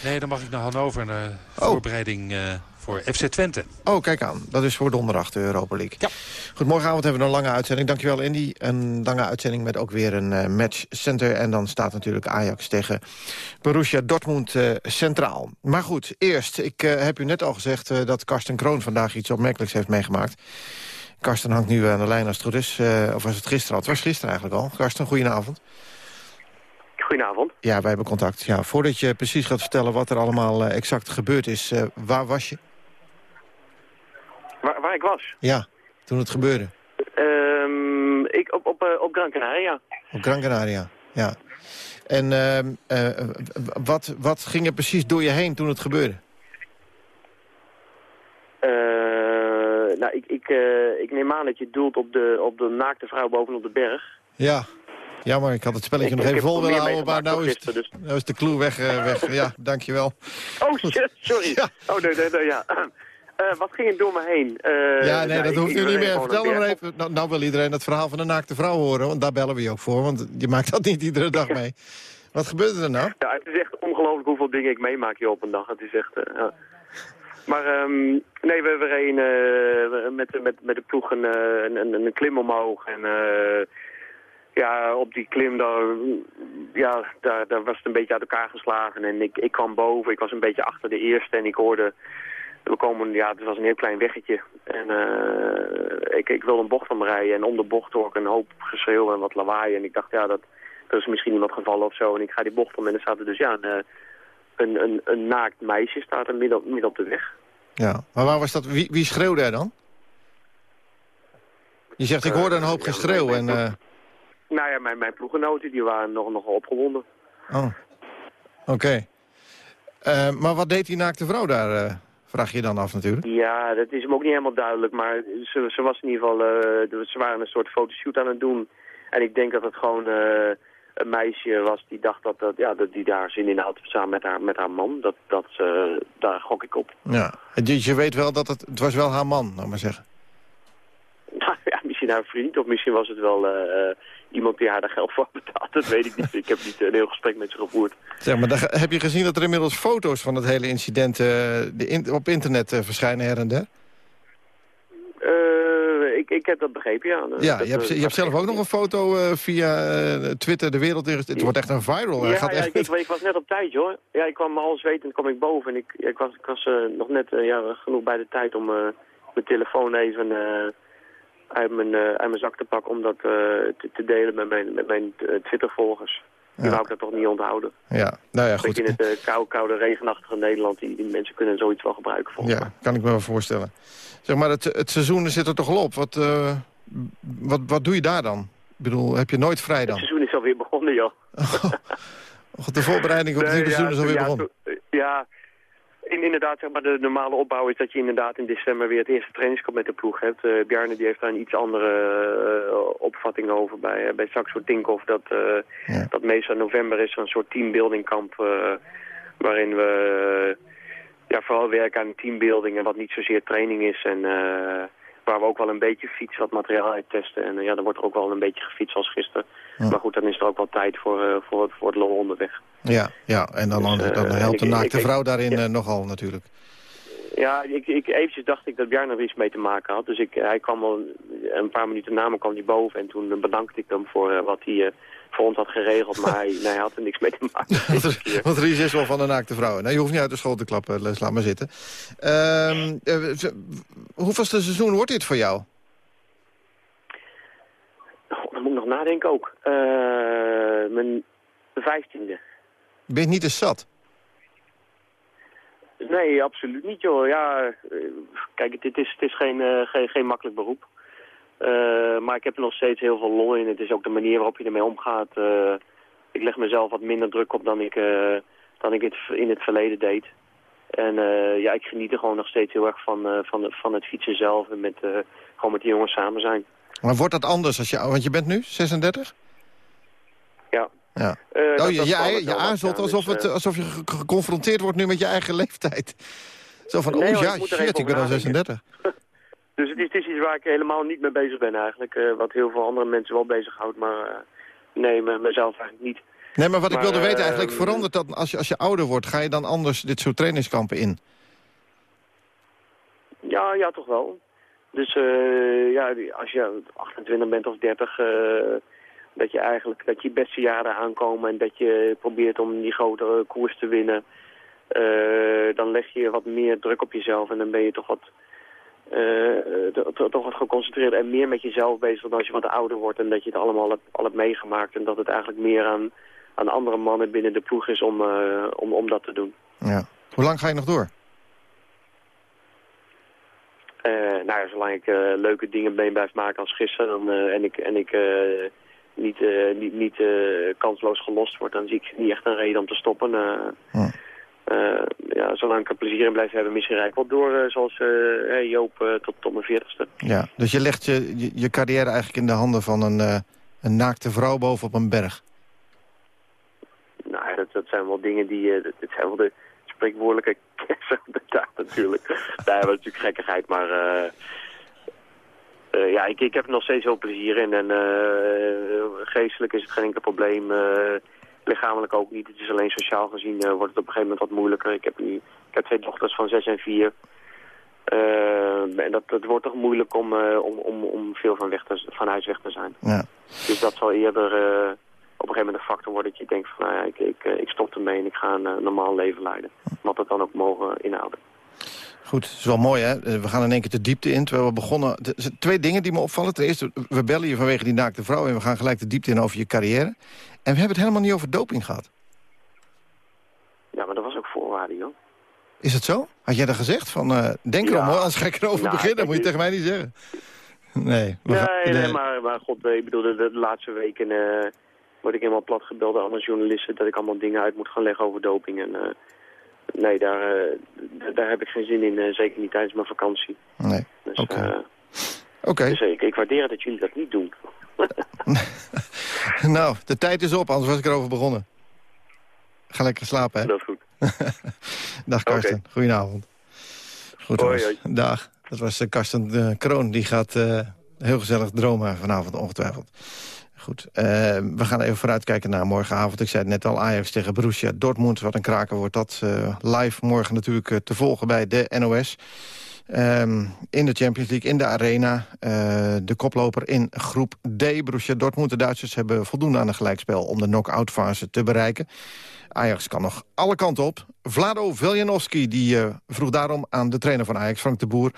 Nee, dan mag ik naar Hannover. Een oh. voorbereiding uh, voor FC Twente. Oh, kijk aan. Dat is voor donderdag de Europa League. Ja. Goed, morgenavond hebben we een lange uitzending. Dankjewel, Indy. Een lange uitzending met ook weer een matchcenter. En dan staat natuurlijk Ajax tegen Borussia Dortmund centraal. Maar goed, eerst. Ik heb u net al gezegd dat Karsten Kroon vandaag iets opmerkelijks heeft meegemaakt. Karsten hangt nu aan de lijn als het goed is. Uh, of was het gisteren al? Het was gisteren eigenlijk al. Karsten, goedenavond. Goedenavond. Ja, wij hebben contact. Ja, voordat je precies gaat vertellen wat er allemaal uh, exact gebeurd is, uh, waar was je? Waar, waar, ik was? Ja, toen het gebeurde. Um, ik op, op, op Gran Canaria. Op Gran Canaria, ja. En ehm, wat, wat ging er precies door je heen toen het gebeurde? Ik, ik, uh, ik neem aan dat je doelt op de, op de naakte vrouw bovenop de berg. Ja, jammer. Ik had het spelletje nog even vol willen houden, maar nou is, dus. nou is de clue weg. Uh, weg. Ja, dankjewel. Oh, shit, sorry. Ja. Oh, nee, nee, nee, ja. Uh, wat ging er door me heen? Uh, ja, nee, nou, dat hoeft u niet meer. Vertel maar even. Nou, nou, wil iedereen het verhaal van de naakte vrouw horen, want daar bellen we je ook voor. Want je maakt dat niet iedere dag mee. Wat gebeurde er nou? Ja, het is echt ongelooflijk hoeveel dingen ik meemaak hier op een dag. Het is echt... Maar um, nee, we, reden uh, met, met, met de ploeg een, eh, een, een, klim omhoog. En uh, ja, op die klim, daar, ja, daar, daar was het een beetje uit elkaar geslagen. En ik, ik kwam boven, ik was een beetje achter de eerste en ik hoorde... We komen, ja, het was een heel klein weggetje. En uh, ik, ik wilde een bocht omrijden en om de bocht hoor ik een hoop geschreeuw en wat lawaai. En ik dacht, ja, dat, is misschien iemand gevallen of zo. En ik ga die bocht om en er er dus, ja, een, een, een, een naakt meisje staat er midden, midden op de weg. Ja, maar waar was dat? Wie, wie schreeuwde er dan? Je zegt, ik hoorde een hoop geschreeuw en... Uh... Nou ja, mijn, mijn ploegenoten die waren nog, nogal opgewonden. Oh, oké. Uh, maar wat deed die naakte vrouw daar, uh, vraag je dan af natuurlijk? Ja, dat is hem ook niet helemaal duidelijk, maar ze, ze was in ieder geval... ze waren een soort fotoshoot aan het doen. En ik denk dat het gewoon een meisje was die dacht dat, dat, ja, dat die daar zin in had samen met haar, met haar man. Dat, dat, uh, daar gok ik op. Ja, je weet wel dat het, het was wel haar man, nou maar zeggen. Nou ja, misschien haar vriend of misschien was het wel uh, iemand die haar daar geld voor betaalt. Dat weet ik niet. ik heb niet een heel gesprek met ze gevoerd. Zeg maar, dan, heb je gezien dat er inmiddels foto's van het hele incident in, op internet verschijnen her en der? Ik, ik heb dat begrepen, ja. Ja, je hebt, je hebt zelf ook nog een foto uh, via uh, Twitter de wereld in. Het wordt echt een viral. Ja, gaat ja echt... ik, ik, was net op tijd, hoor. Ja, ik kwam alles weten kwam ik boven. En ik, ik was, ik was uh, nog net ja, genoeg bij de tijd om mijn telefoon even uit, mijn, uit mijn zak te pakken... om dat te, te, delen met mijn, met mijn Twitter-volgers. Die ja. wou ik dat toch niet onthouden. Ja, nou ja, goed. in het uh, koude, koude, regenachtige Nederland, die, die mensen kunnen zoiets wel gebruiken. Volgens ja, kan ik me wel voorstellen. Zeg maar, het, het seizoen zit er toch al op. Wat, uh, wat, wat doe je daar dan? Ik bedoel, heb je nooit vrij dan? Het seizoen is alweer begonnen, joh. Oh, de voorbereiding op het nieuwe seizoen is alweer ja, begonnen. Ja, in, inderdaad, zeg maar, de normale opbouw is dat je inderdaad in december weer het eerste trainingskamp met de ploeg hebt. Uh, Bjarne die heeft daar een iets andere uh, opvatting over bij, uh, bij Saxo Tinkoff. Dat, ja. dat meestal november is een soort teambuildingkamp waarin we ja, vooral werken aan teambuilding en wat niet zozeer training is. En waar we ook wel een beetje fietsen, wat materiaal uittesten. En ja, dan wordt er ook wel een beetje gefietst als gisteren. Maar goed, dan is er ook wel tijd voor, voor, voor het lol onderweg. Ja, ja en dan, dus, dan, helpt de naakte vrouw daarin ja. nogal natuurlijk. Ja, ik, ik, eventjes dacht ik dat Bjarne er iets mee te maken had. Dus ik, hij kwam al een paar minuten na me kwam hij boven. En toen bedankte ik hem voor uh, wat hij uh, voor ons had geregeld. Maar hij, nee, had er niks mee te maken. Want Ries is wel van de naakte vrouw. Nee, je hoeft niet uit de school te klappen, Les, laat maar zitten. Uh, uh, hoeveelste seizoen wordt dit voor jou? Oh, dan moet ik nog nadenken ook. mijn vijftiende. Ben je niet eens zat? Nee, absoluut niet, joh. Ja, kijk, het, is, het is geen, uh, geen, geen makkelijk beroep. Eh, maar ik heb er nog steeds heel veel lol in. Het is ook de manier waarop je ermee omgaat. Eh, ik leg mezelf wat minder druk op dan ik, eh, dan ik het in het verleden deed. En ja, ik geniet er gewoon nog steeds heel erg van, van, van het fietsen zelf en met, gewoon met die jongens samen zijn. Maar wordt dat anders als je, want je bent nu 36? Ja. ja. oh, je, je, je aarzelt alsof, dus, het, alsof je geconfronteerd wordt nu met je eigen leeftijd. Zo van, nee, oh ja, shit, ik ben al 36. Dus het is, het is, iets waar ik helemaal niet mee bezig ben eigenlijk. Uh, wat heel veel andere mensen wel bezighoudt, maar uh, nee, mezelf eigenlijk niet. Nee, maar wat ik wilde weten eigenlijk, ehm, verandert dat als je, als je ouder wordt... ga je dan anders dit soort trainingskampen in? Ja, ja, toch wel. Dus ja, als je 28 bent of 30, dat je eigenlijk dat je beste jaren aankomen... en dat je probeert om die grote koers te winnen... dan leg je wat meer druk op jezelf en dan ben je toch wat toch wat geconcentreerd en meer met jezelf bezig dan als je wat ouder wordt en dat je het allemaal hebt, al hebt meegemaakt en dat het eigenlijk meer aan, aan andere mannen binnen de ploeg is om, uh, om, om dat te doen. Ja. Hoe lang ga je nog door? Uh, nou ja, zolang ik leuke dingen mee blijf maken als gisteren dan, en ik, en ik niet, niet, niet kansloos gelost word, dan zie ik niet echt een reden om te stoppen. Hm. Uh, ja, zolang ik er plezier in blijf hebben, misschien rijk wat door, uh, zoals uh, Joop, tot, tot mijn veertigste. Ja, dus je legt je, je, carrière eigenlijk in de handen van een, een naakte vrouw boven op een berg? Nou, dat, dat zijn wel dingen die, dat, zijn wel de spreekwoordelijke kersen natuurlijk. Daar hebben we natuurlijk gekkigheid, maar... ja, ik, ik heb er nog steeds veel plezier in en geestelijk is het geen enkel probleem lichamelijk ook niet. Het is alleen sociaal gezien uh, wordt het op een gegeven moment wat moeilijker. Ik heb, nu, ik heb twee dochters van zes en vier. Uh, en dat, dat wordt toch moeilijk om, uh, om, om, om veel van, weg te, van huis weg te zijn. Ja. Dus dat zal eerder op een gegeven moment een factor worden dat je denkt van nou ja, ik, ik, ik stop ermee en ik ga een normaal leven leiden. Wat het dan ook mogen inhouden. Goed, het is wel mooi hè. We gaan in één keer de diepte in. Terwijl we begonnen... Er zijn twee dingen die me opvallen. Ten eerste, we bellen je vanwege die naakte vrouw... en we gaan gelijk de diepte in over je carrière. En we hebben het helemaal niet over doping gehad. Ja, maar dat was ook voorwaarde, joh. Is het zo? Had jij dat gezegd? Van, uh, denk erom hoor, als ga ik erover nou, beginnen. moet je tegen mij niet zeggen. Nee. Nee, nee, maar, maar god, ik bedoel, de, de laatste weken... Uh, word ik helemaal plat gebeld door andere journalisten... dat ik allemaal dingen uit moet gaan leggen over doping. En uh, nee, daar, uh, daar heb ik geen zin in. Uh, zeker niet tijdens mijn vakantie. Nee, dus, oké. Okay. Okay. Dus ik, ik waardeer dat jullie dat niet doen. nou, de tijd is op, anders was ik erover begonnen. Ga lekker slapen, hè? Dat is goed. Dag Karsten, okay. goedenavond. Goed, hoi, hoi. Dag, dat was Karsten Kroon. Die gaat uh, heel gezellig dromen vanavond, ongetwijfeld. Goed, uh, we gaan even vooruitkijken naar morgenavond. Ik zei het net al, Ajax tegen Borussia Dortmund. Wat een kraken wordt dat. Uh, live morgen natuurlijk uh, te volgen bij de NOS. Um, in de Champions League, in de arena. de koploper in groep D. Borussia Dortmund. De Duitsers hebben voldoende aan een gelijkspel... om de knock-out fase te bereiken. Ajax kan nog alle kanten op. Vlado Veljanovski die, vroeg daarom aan de trainer van Ajax, Frank de Boer...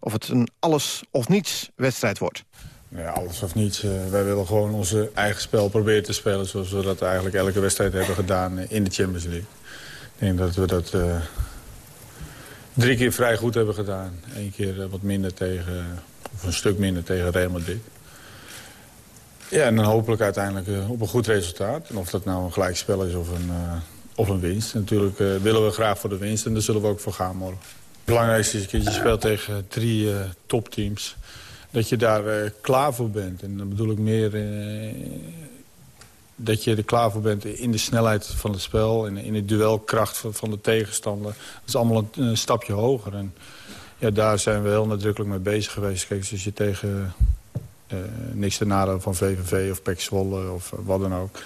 of het een alles-of-niets wedstrijd wordt. Ja, alles of niets. Uh, wij willen gewoon onze eigen spel proberen te spelen... zoals we dat eigenlijk elke wedstrijd hebben gedaan in de Champions League. Ik denk dat we dat uh, drie keer vrij goed hebben gedaan. Eén keer uh, wat minder tegen, of een stuk minder tegen Real Madrid. Ja, en dan hopelijk uiteindelijk op een goed resultaat. En of dat nou een gelijkspel is of een, of een winst. Natuurlijk willen we graag voor de winst en daar zullen we ook voor gaan morgen. Het belangrijkste is dat je speelt tegen drie topteams dat je daar uh, klaar voor bent. En dan bedoel ik meer uh, dat je er klaar voor bent in de snelheid van het spel... en in de duelkracht van, de tegenstander. Dat is allemaal een, stapje hoger. En ja, daar zijn we heel nadrukkelijk mee bezig geweest. Kijk, dus als je tegen uh, niks te van VVV of Pek Zwolle of wat dan ook...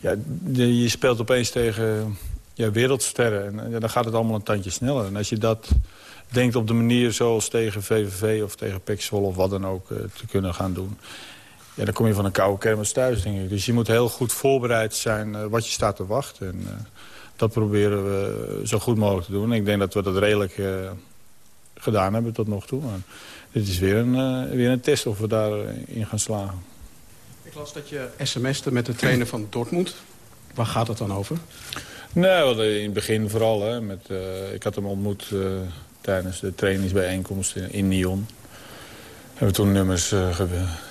Ja, je speelt opeens tegen ja, wereldsterren. En ja, dan gaat het allemaal een tandje sneller. En als je dat denkt op de manier zoals tegen VVV of tegen Pek of wat dan ook uh, te kunnen gaan doen. Ja, dan kom je van een koude kermis thuis, denk ik. Dus je moet heel goed voorbereid zijn uh, wat je staat te wachten. En uh, dat proberen we zo goed mogelijk te doen. En ik denk dat we dat redelijk gedaan hebben tot nog toe. En dit is weer een, weer een test of we daarin gaan slagen. Ik las dat je sms'te met de trainer van Dortmund. Waar gaat het dan over? Nou, in het begin vooral. Hè, met, ik had hem ontmoet tijdens de trainingsbijeenkomst in Nyon. hebben we toen nummers uh,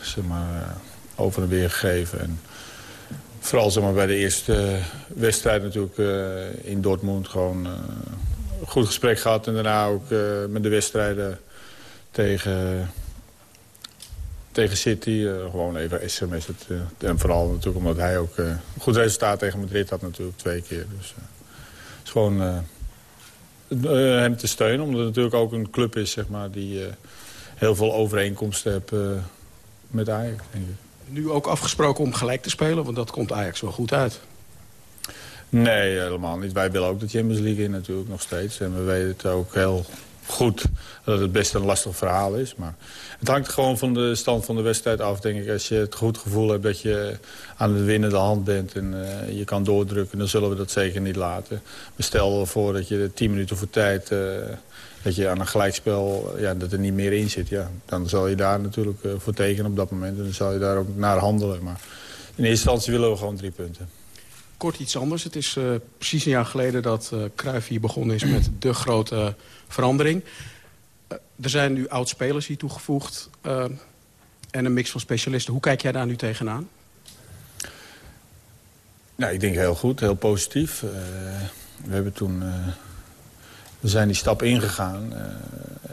zeg maar, over en weer gegeven. En vooral zeg maar, bij de eerste wedstrijd natuurlijk in Dortmund gewoon een goed gesprek gehad. En daarna ook met de wedstrijden tegen tegen City. Gewoon even sms. Het, en vooral natuurlijk omdat hij ook een goed resultaat tegen Madrid had natuurlijk twee keer. Dus het is gewoon hem te steunen. Omdat het natuurlijk ook een club is zeg maar, die heel veel overeenkomsten heeft met Ajax. Denk ik. Nu ook afgesproken om gelijk te spelen, want dat komt Ajax wel goed uit. Nee, helemaal niet. Wij willen ook de Champions League in natuurlijk nog steeds. En we weten het ook heel goed dat het best een lastig verhaal is. Maar het hangt gewoon van de stand van de wedstrijd af, denk ik. Als je het goed gevoel hebt dat je aan de winnende hand bent en uh, je kan doordrukken... dan zullen we dat zeker niet laten. We stellen voor dat je tien minuten voor tijd... Uh, dat je aan een gelijkspel, ja, dat er niet meer in zit. Ja, dan zal je daar natuurlijk uh, voor tekenen op dat moment. En dan zal je daar ook naar handelen. Maar in eerste instantie willen we gewoon drie punten. Kort iets anders. Het is precies een jaar geleden dat uh, Cruijff hier begonnen is met de grote verandering. Uh, er zijn nu oud-spelers hier toegevoegd uh, en een mix van specialisten. Hoe kijk jij daar nu tegenaan? Nou, ik denk heel goed, heel positief. Uh, we hebben toen... we zijn die stap ingegaan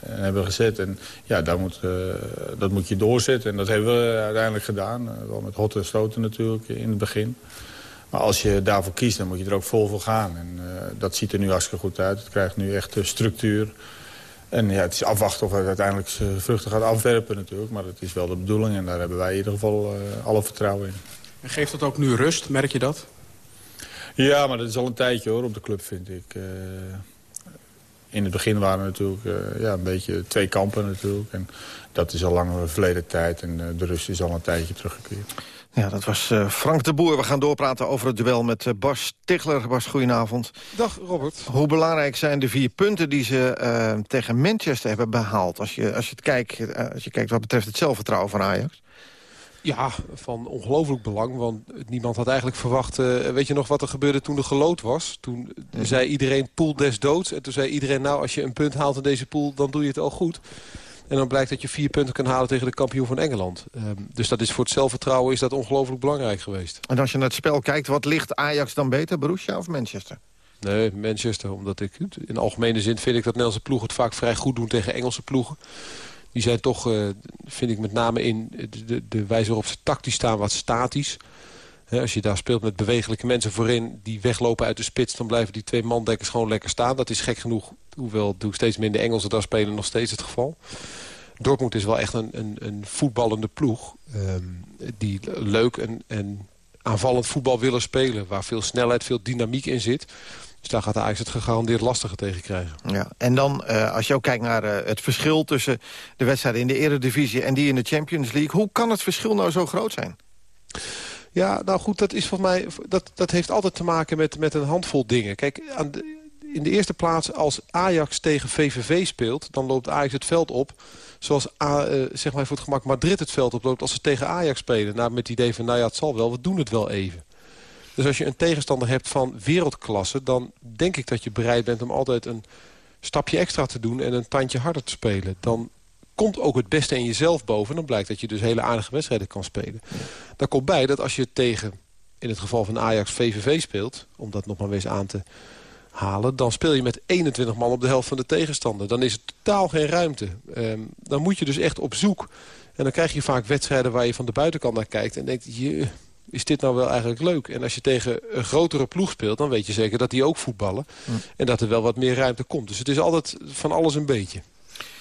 en hebben gezet. En ja, daar moet, dat moet je doorzetten. En dat hebben we uiteindelijk gedaan. wel met hot en stoten natuurlijk in het begin. Maar als je daarvoor kiest, dan moet je er ook vol voor gaan. En uh, dat ziet er nu hartstikke goed uit. Het krijgt nu echt structuur. En ja, het is afwachten of het uiteindelijk vruchten gaat afwerpen natuurlijk. Maar dat is wel de bedoeling en daar hebben wij in ieder geval uh, alle vertrouwen in. En geeft dat ook nu rust, merk je dat? Ja, maar dat is al een tijdje hoor, op de club vind ik. Uh, in het begin waren er natuurlijk ja, een beetje twee kampen natuurlijk. En dat is al lang verleden tijd en de rust is al een tijdje teruggekeerd. Ja, dat was uh, Frank de Boer. We gaan doorpraten over het duel met uh, Bas Tichler. Bas, goedenavond. Dag, Robert. Hoe belangrijk zijn de vier punten die ze uh, tegen Manchester hebben behaald? Als je, als, je het kijkt, als je kijkt wat betreft het zelfvertrouwen van Ajax. Ja, van ongelooflijk belang. Want niemand had eigenlijk verwacht... weet je nog wat er gebeurde toen er gelood was? Toen zei iedereen pool des doods. En toen zei iedereen, nou, als je een punt haalt in deze pool... dan doe je het al goed. En dan blijkt dat je vier punten kan halen tegen de kampioen van Engeland. Um, dus dat is voor het zelfvertrouwen is dat ongelooflijk belangrijk geweest. En als je naar het spel kijkt, wat ligt Ajax dan beter? Borussia of Manchester? Nee, Manchester. Omdat ik, in algemene zin vind ik dat Nederlandse ploegen het vaak vrij goed doen tegen Engelse ploegen. Die zijn toch, uh, vind ik met name in de, de, de wijze waarop ze tactisch staan wat statisch. Als je daar speelt met bewegelijke mensen voorin die weglopen uit de spits... dan blijven die twee mandekkers gewoon lekker staan. Dat is gek genoeg, hoewel doe steeds minder Engelsen daar spelen nog steeds het geval. Dortmund is wel echt een, een, een voetballende ploeg. Um, die leuk en, en aanvallend voetbal willen spelen. Waar veel snelheid, veel dynamiek in zit. Dus daar gaat Ajax het gegarandeerd lastiger tegen krijgen. Ja, en dan, uh, als je ook kijkt naar uh, het verschil tussen de wedstrijden in de Eredivisie en die in de Champions League. Hoe kan het verschil nou zo groot zijn? Ja, nou goed, dat is volgens mij. Dat, dat heeft altijd te maken met, met een handvol dingen. Kijk, aan in de eerste plaats, als Ajax tegen VVV speelt, dan loopt Ajax het veld op zoals uh, zeg maar voor het gemak Madrid het veld oploopt als ze tegen Ajax spelen. Nou, met het idee van, nou ja, het zal wel, we doen het wel even. Dus als je een tegenstander hebt van wereldklasse... dan denk ik dat je bereid bent om altijd een stapje extra te doen... en een tandje harder te spelen. Dan komt ook het beste in jezelf boven. Dan blijkt dat je dus hele aardige wedstrijden kan spelen. Daar komt bij dat als je tegen, in het geval van Ajax, VVV speelt... om dat nog maar eens aan te halen... dan speel je met 21 man op de helft van de tegenstander. Dan is het totaal geen ruimte. Um, dan moet je dus echt op zoek. En dan krijg je vaak wedstrijden waar je van de buitenkant naar kijkt... en denkt, je, is dit nou wel eigenlijk leuk? En als je tegen een grotere ploeg speelt... dan weet je zeker dat die ook voetballen. En dat er wel wat meer ruimte komt. Dus het is altijd van alles een beetje.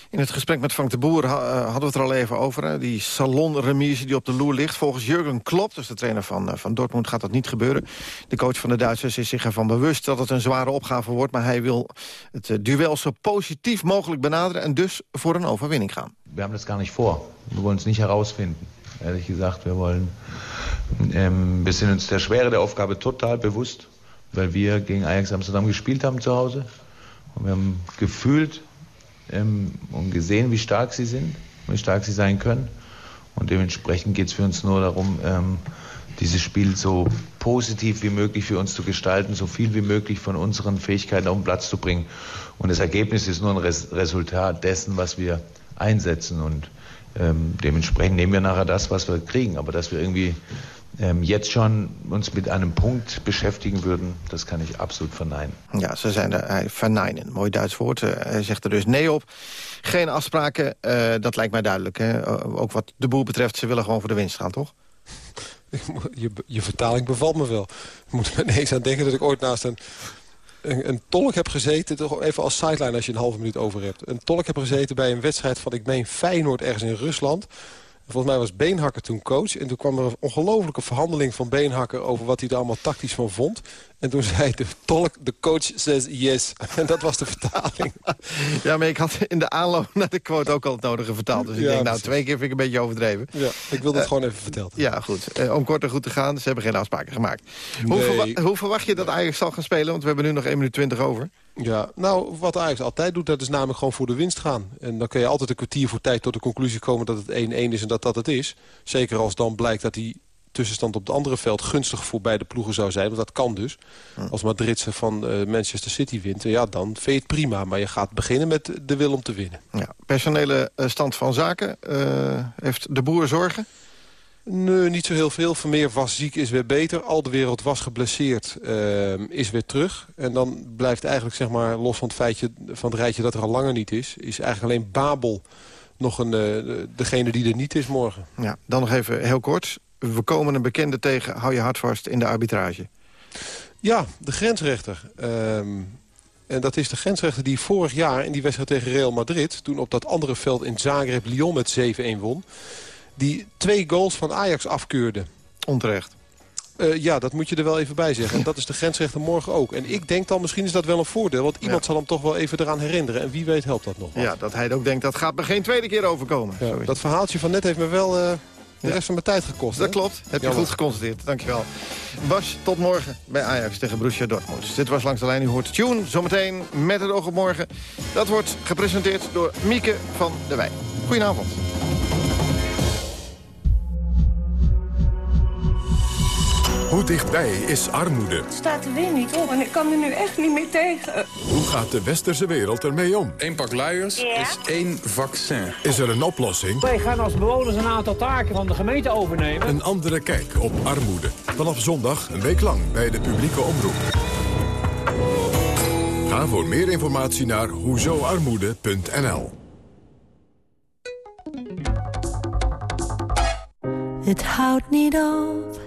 In het gesprek met Frank de Boer eh, hadden we het er al even over. Die salonremise die op de loer ligt. Volgens Jurgen Klopp, dus de trainer van, uh, van Dortmund, gaat dat niet gebeuren. De coach van de Duitsers is zich ervan bewust dat het een zware opgave wordt. Maar hij wil het uh, duel zo positief mogelijk benaderen... en dus voor een overwinning gaan. We hebben dat gar niet voor. We willen het niet herausfinden. Ehrlich gesagt, we wollen... Ähm, wir sind uns der Schwere der Aufgabe total bewusst, weil wir gegen Ajax Amsterdam gespielt haben zu Hause. Und wir haben gefühlt, ähm, und gesehen, wie stark sie sind, wie stark sie sein können. Und dementsprechend geht es für uns nur darum, ähm, dieses Spiel so positiv wie möglich für uns zu gestalten, so viel wie möglich von unseren Fähigkeiten auf den Platz zu bringen. Und das Ergebnis ist nur ein Res Resultat dessen, was wir einsetzen. Und Ähm, dementsprechend nehmen wir nachher das, was wir kriegen. Aber dass wir irgendwie jetzt schon uns mit einem Punkt beschäftigen würden, das kan ik absoluut verneinen. Ja, ze zijn er uh, verneinen. Mooi Duits woord. Uh, hij zegt er dus nee op. Geen afspraken, uh, dat lijkt mij duidelijk. Hè? ook wat de boel betreft, ze willen gewoon voor de winst gaan, toch? Je, je vertaling bevalt me wel. Ik moet er ineens aan denken dat ik ooit naast een, een, een tolk heb gezeten. Toch even als sideline als je een halve minuut over hebt. Een tolk heb gezeten bij een wedstrijd van, ik meen, Feyenoord ergens in Rusland. Volgens mij was Beenhakker toen coach. En toen kwam er een ongelofelijke verhandeling van Beenhakker... over wat hij er allemaal tactisch van vond. En toen zei de tolk, de coach says yes. En dat was de vertaling. Ja, maar ik had in de aanloop naar de quote ook al het nodige vertaald. Dus ik denk, nou, twee keer vind ik een beetje overdreven. Ja, ik wilde het uh, gewoon even verteld. Ja, goed. Uh, om kort en goed te gaan, ze hebben geen afspraken gemaakt. Nee. Hoe, verwa hoe, verwacht je dat Ajax zal gaan spelen? Want we hebben nu nog 1 minuut 20 over. Ja, nou, wat Ajax altijd doet, dat is namelijk gewoon voor de winst gaan. En dan kun je altijd een kwartier voor tijd tot de conclusie komen dat het 1-1 is en dat dat het is. Zeker als dan blijkt dat die tussenstand op het andere veld gunstig voor beide ploegen zou zijn. Want dat kan dus. Als Madrid van uh, Manchester City wint, ja, dan vind je het prima. Maar je gaat beginnen met de wil om te winnen. Ja, personele uh, stand van zaken. Uh, heeft de boer zorgen? Nee, niet zo heel veel. Vermeer was ziek, is weer beter. Al de wereld was geblesseerd, is weer terug. En dan blijft eigenlijk, zeg maar, los van het feitje van het rijtje dat er al langer niet is... is eigenlijk alleen Babel nog een, degene die er niet is morgen. Ja, dan nog even heel kort we komen een bekende tegen, hou je hart vast in de arbitrage. Ja, de grensrechter. Um, en dat is de grensrechter die vorig jaar in die wedstrijd tegen Real Madrid... toen op dat andere veld in Zagreb Lyon met 7-1 won... die twee goals van Ajax afkeurde. Onterecht. Uh, ja, dat moet je er wel even bij zeggen. En dat is de grensrechter morgen ook. En ik denk dan, misschien is dat wel een voordeel. Want iemand zal hem toch wel even eraan herinneren. En wie weet helpt dat nog wat. Ja, dat hij ook denkt, dat gaat me geen tweede keer overkomen. Ja, dat verhaaltje van net heeft me wel... Uh, de rest van mijn tijd gekost. Dat klopt. Heb je goed geconstateerd. Dankjewel. Bas, tot morgen bij Ajax tegen Borussia Dortmund. Dit was Langs de Lijn. U hoort Tune zometeen met het oog op morgen. Dat wordt gepresenteerd door Mieke van der Wij. Goedenavond. Hoe dichtbij is armoede? Het staat er weer niet op en ik kan er nu echt niet meer tegen. Hoe gaat de westerse wereld ermee om? Eén pak luiers is één vaccin. Is er een oplossing? Wij gaan als bewoners een aantal taken van de gemeente overnemen. Een andere kijk op armoede. Vanaf zondag een week lang bij de publieke omroep. Ga voor meer informatie naar hoezoarmoede.nl Het houdt niet op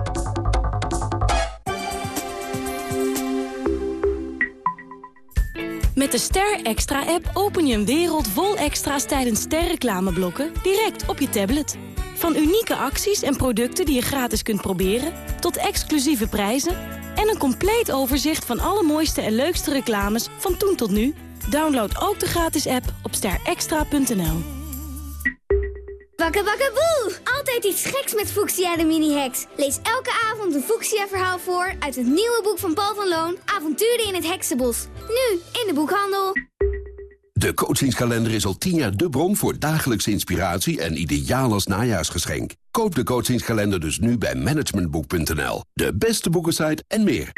Met de Ster Extra-app open je een wereld vol extra's tijdens sterreclameblokken direct op je tablet. Van unieke acties en producten die je gratis kunt proberen, tot exclusieve prijzen en een compleet overzicht van alle mooiste en leukste reclames van toen tot nu. Download ook de gratis app op sterextra.nl. Bakkebakkenboe! Altijd iets geks met Fuchsia de mini-heks. Lees elke avond een Fuchsia-verhaal voor uit het nieuwe boek van Paul van Loon... Avonturen in het Heksenbos. Nu in de boekhandel. De coachingskalender is al tien jaar de bron voor dagelijkse inspiratie... en ideaal als najaarsgeschenk. Koop de coachingskalender dus nu bij managementboek.nl. De beste boekensite en meer.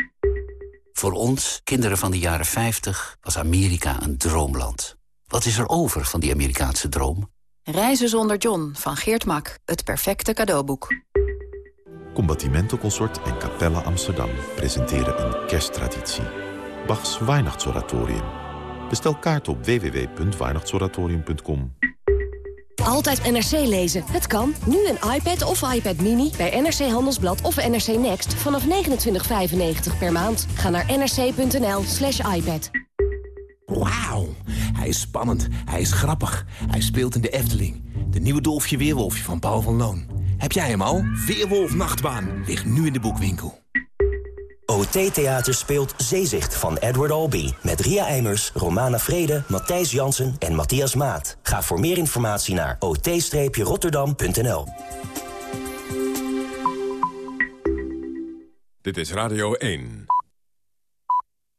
Voor ons, kinderen van de jaren 50, was Amerika een droomland. Wat is er over van die Amerikaanse droom? Reizen zonder John van Geert Mak. Het perfecte cadeauboek. Combattimento Consort en Capella Amsterdam presenteren een kersttraditie. Bachs Weihnachtsoratorium. Bestel kaart op www.weihnachtsoratorium.com. Altijd NRC lezen. Het kan. Nu een iPad of iPad Mini bij NRC Handelsblad of NRC Next vanaf 29,95 per maand. Ga naar nrc.nl slash iPad. Wauw, hij is spannend, hij is grappig, hij speelt in de Efteling. De nieuwe Dolfje Weerwolfje van Paul van Loon. Heb jij hem al? Weerwolf Nachtbaan ligt nu in de boekwinkel. OT Theater speelt Zeezicht van Edward Albee. Met Ria Eimers, Romana Vrede, Matthijs Jansen en Matthias Maat. Ga voor meer informatie naar ot-rotterdam.nl. Dit is Radio 1.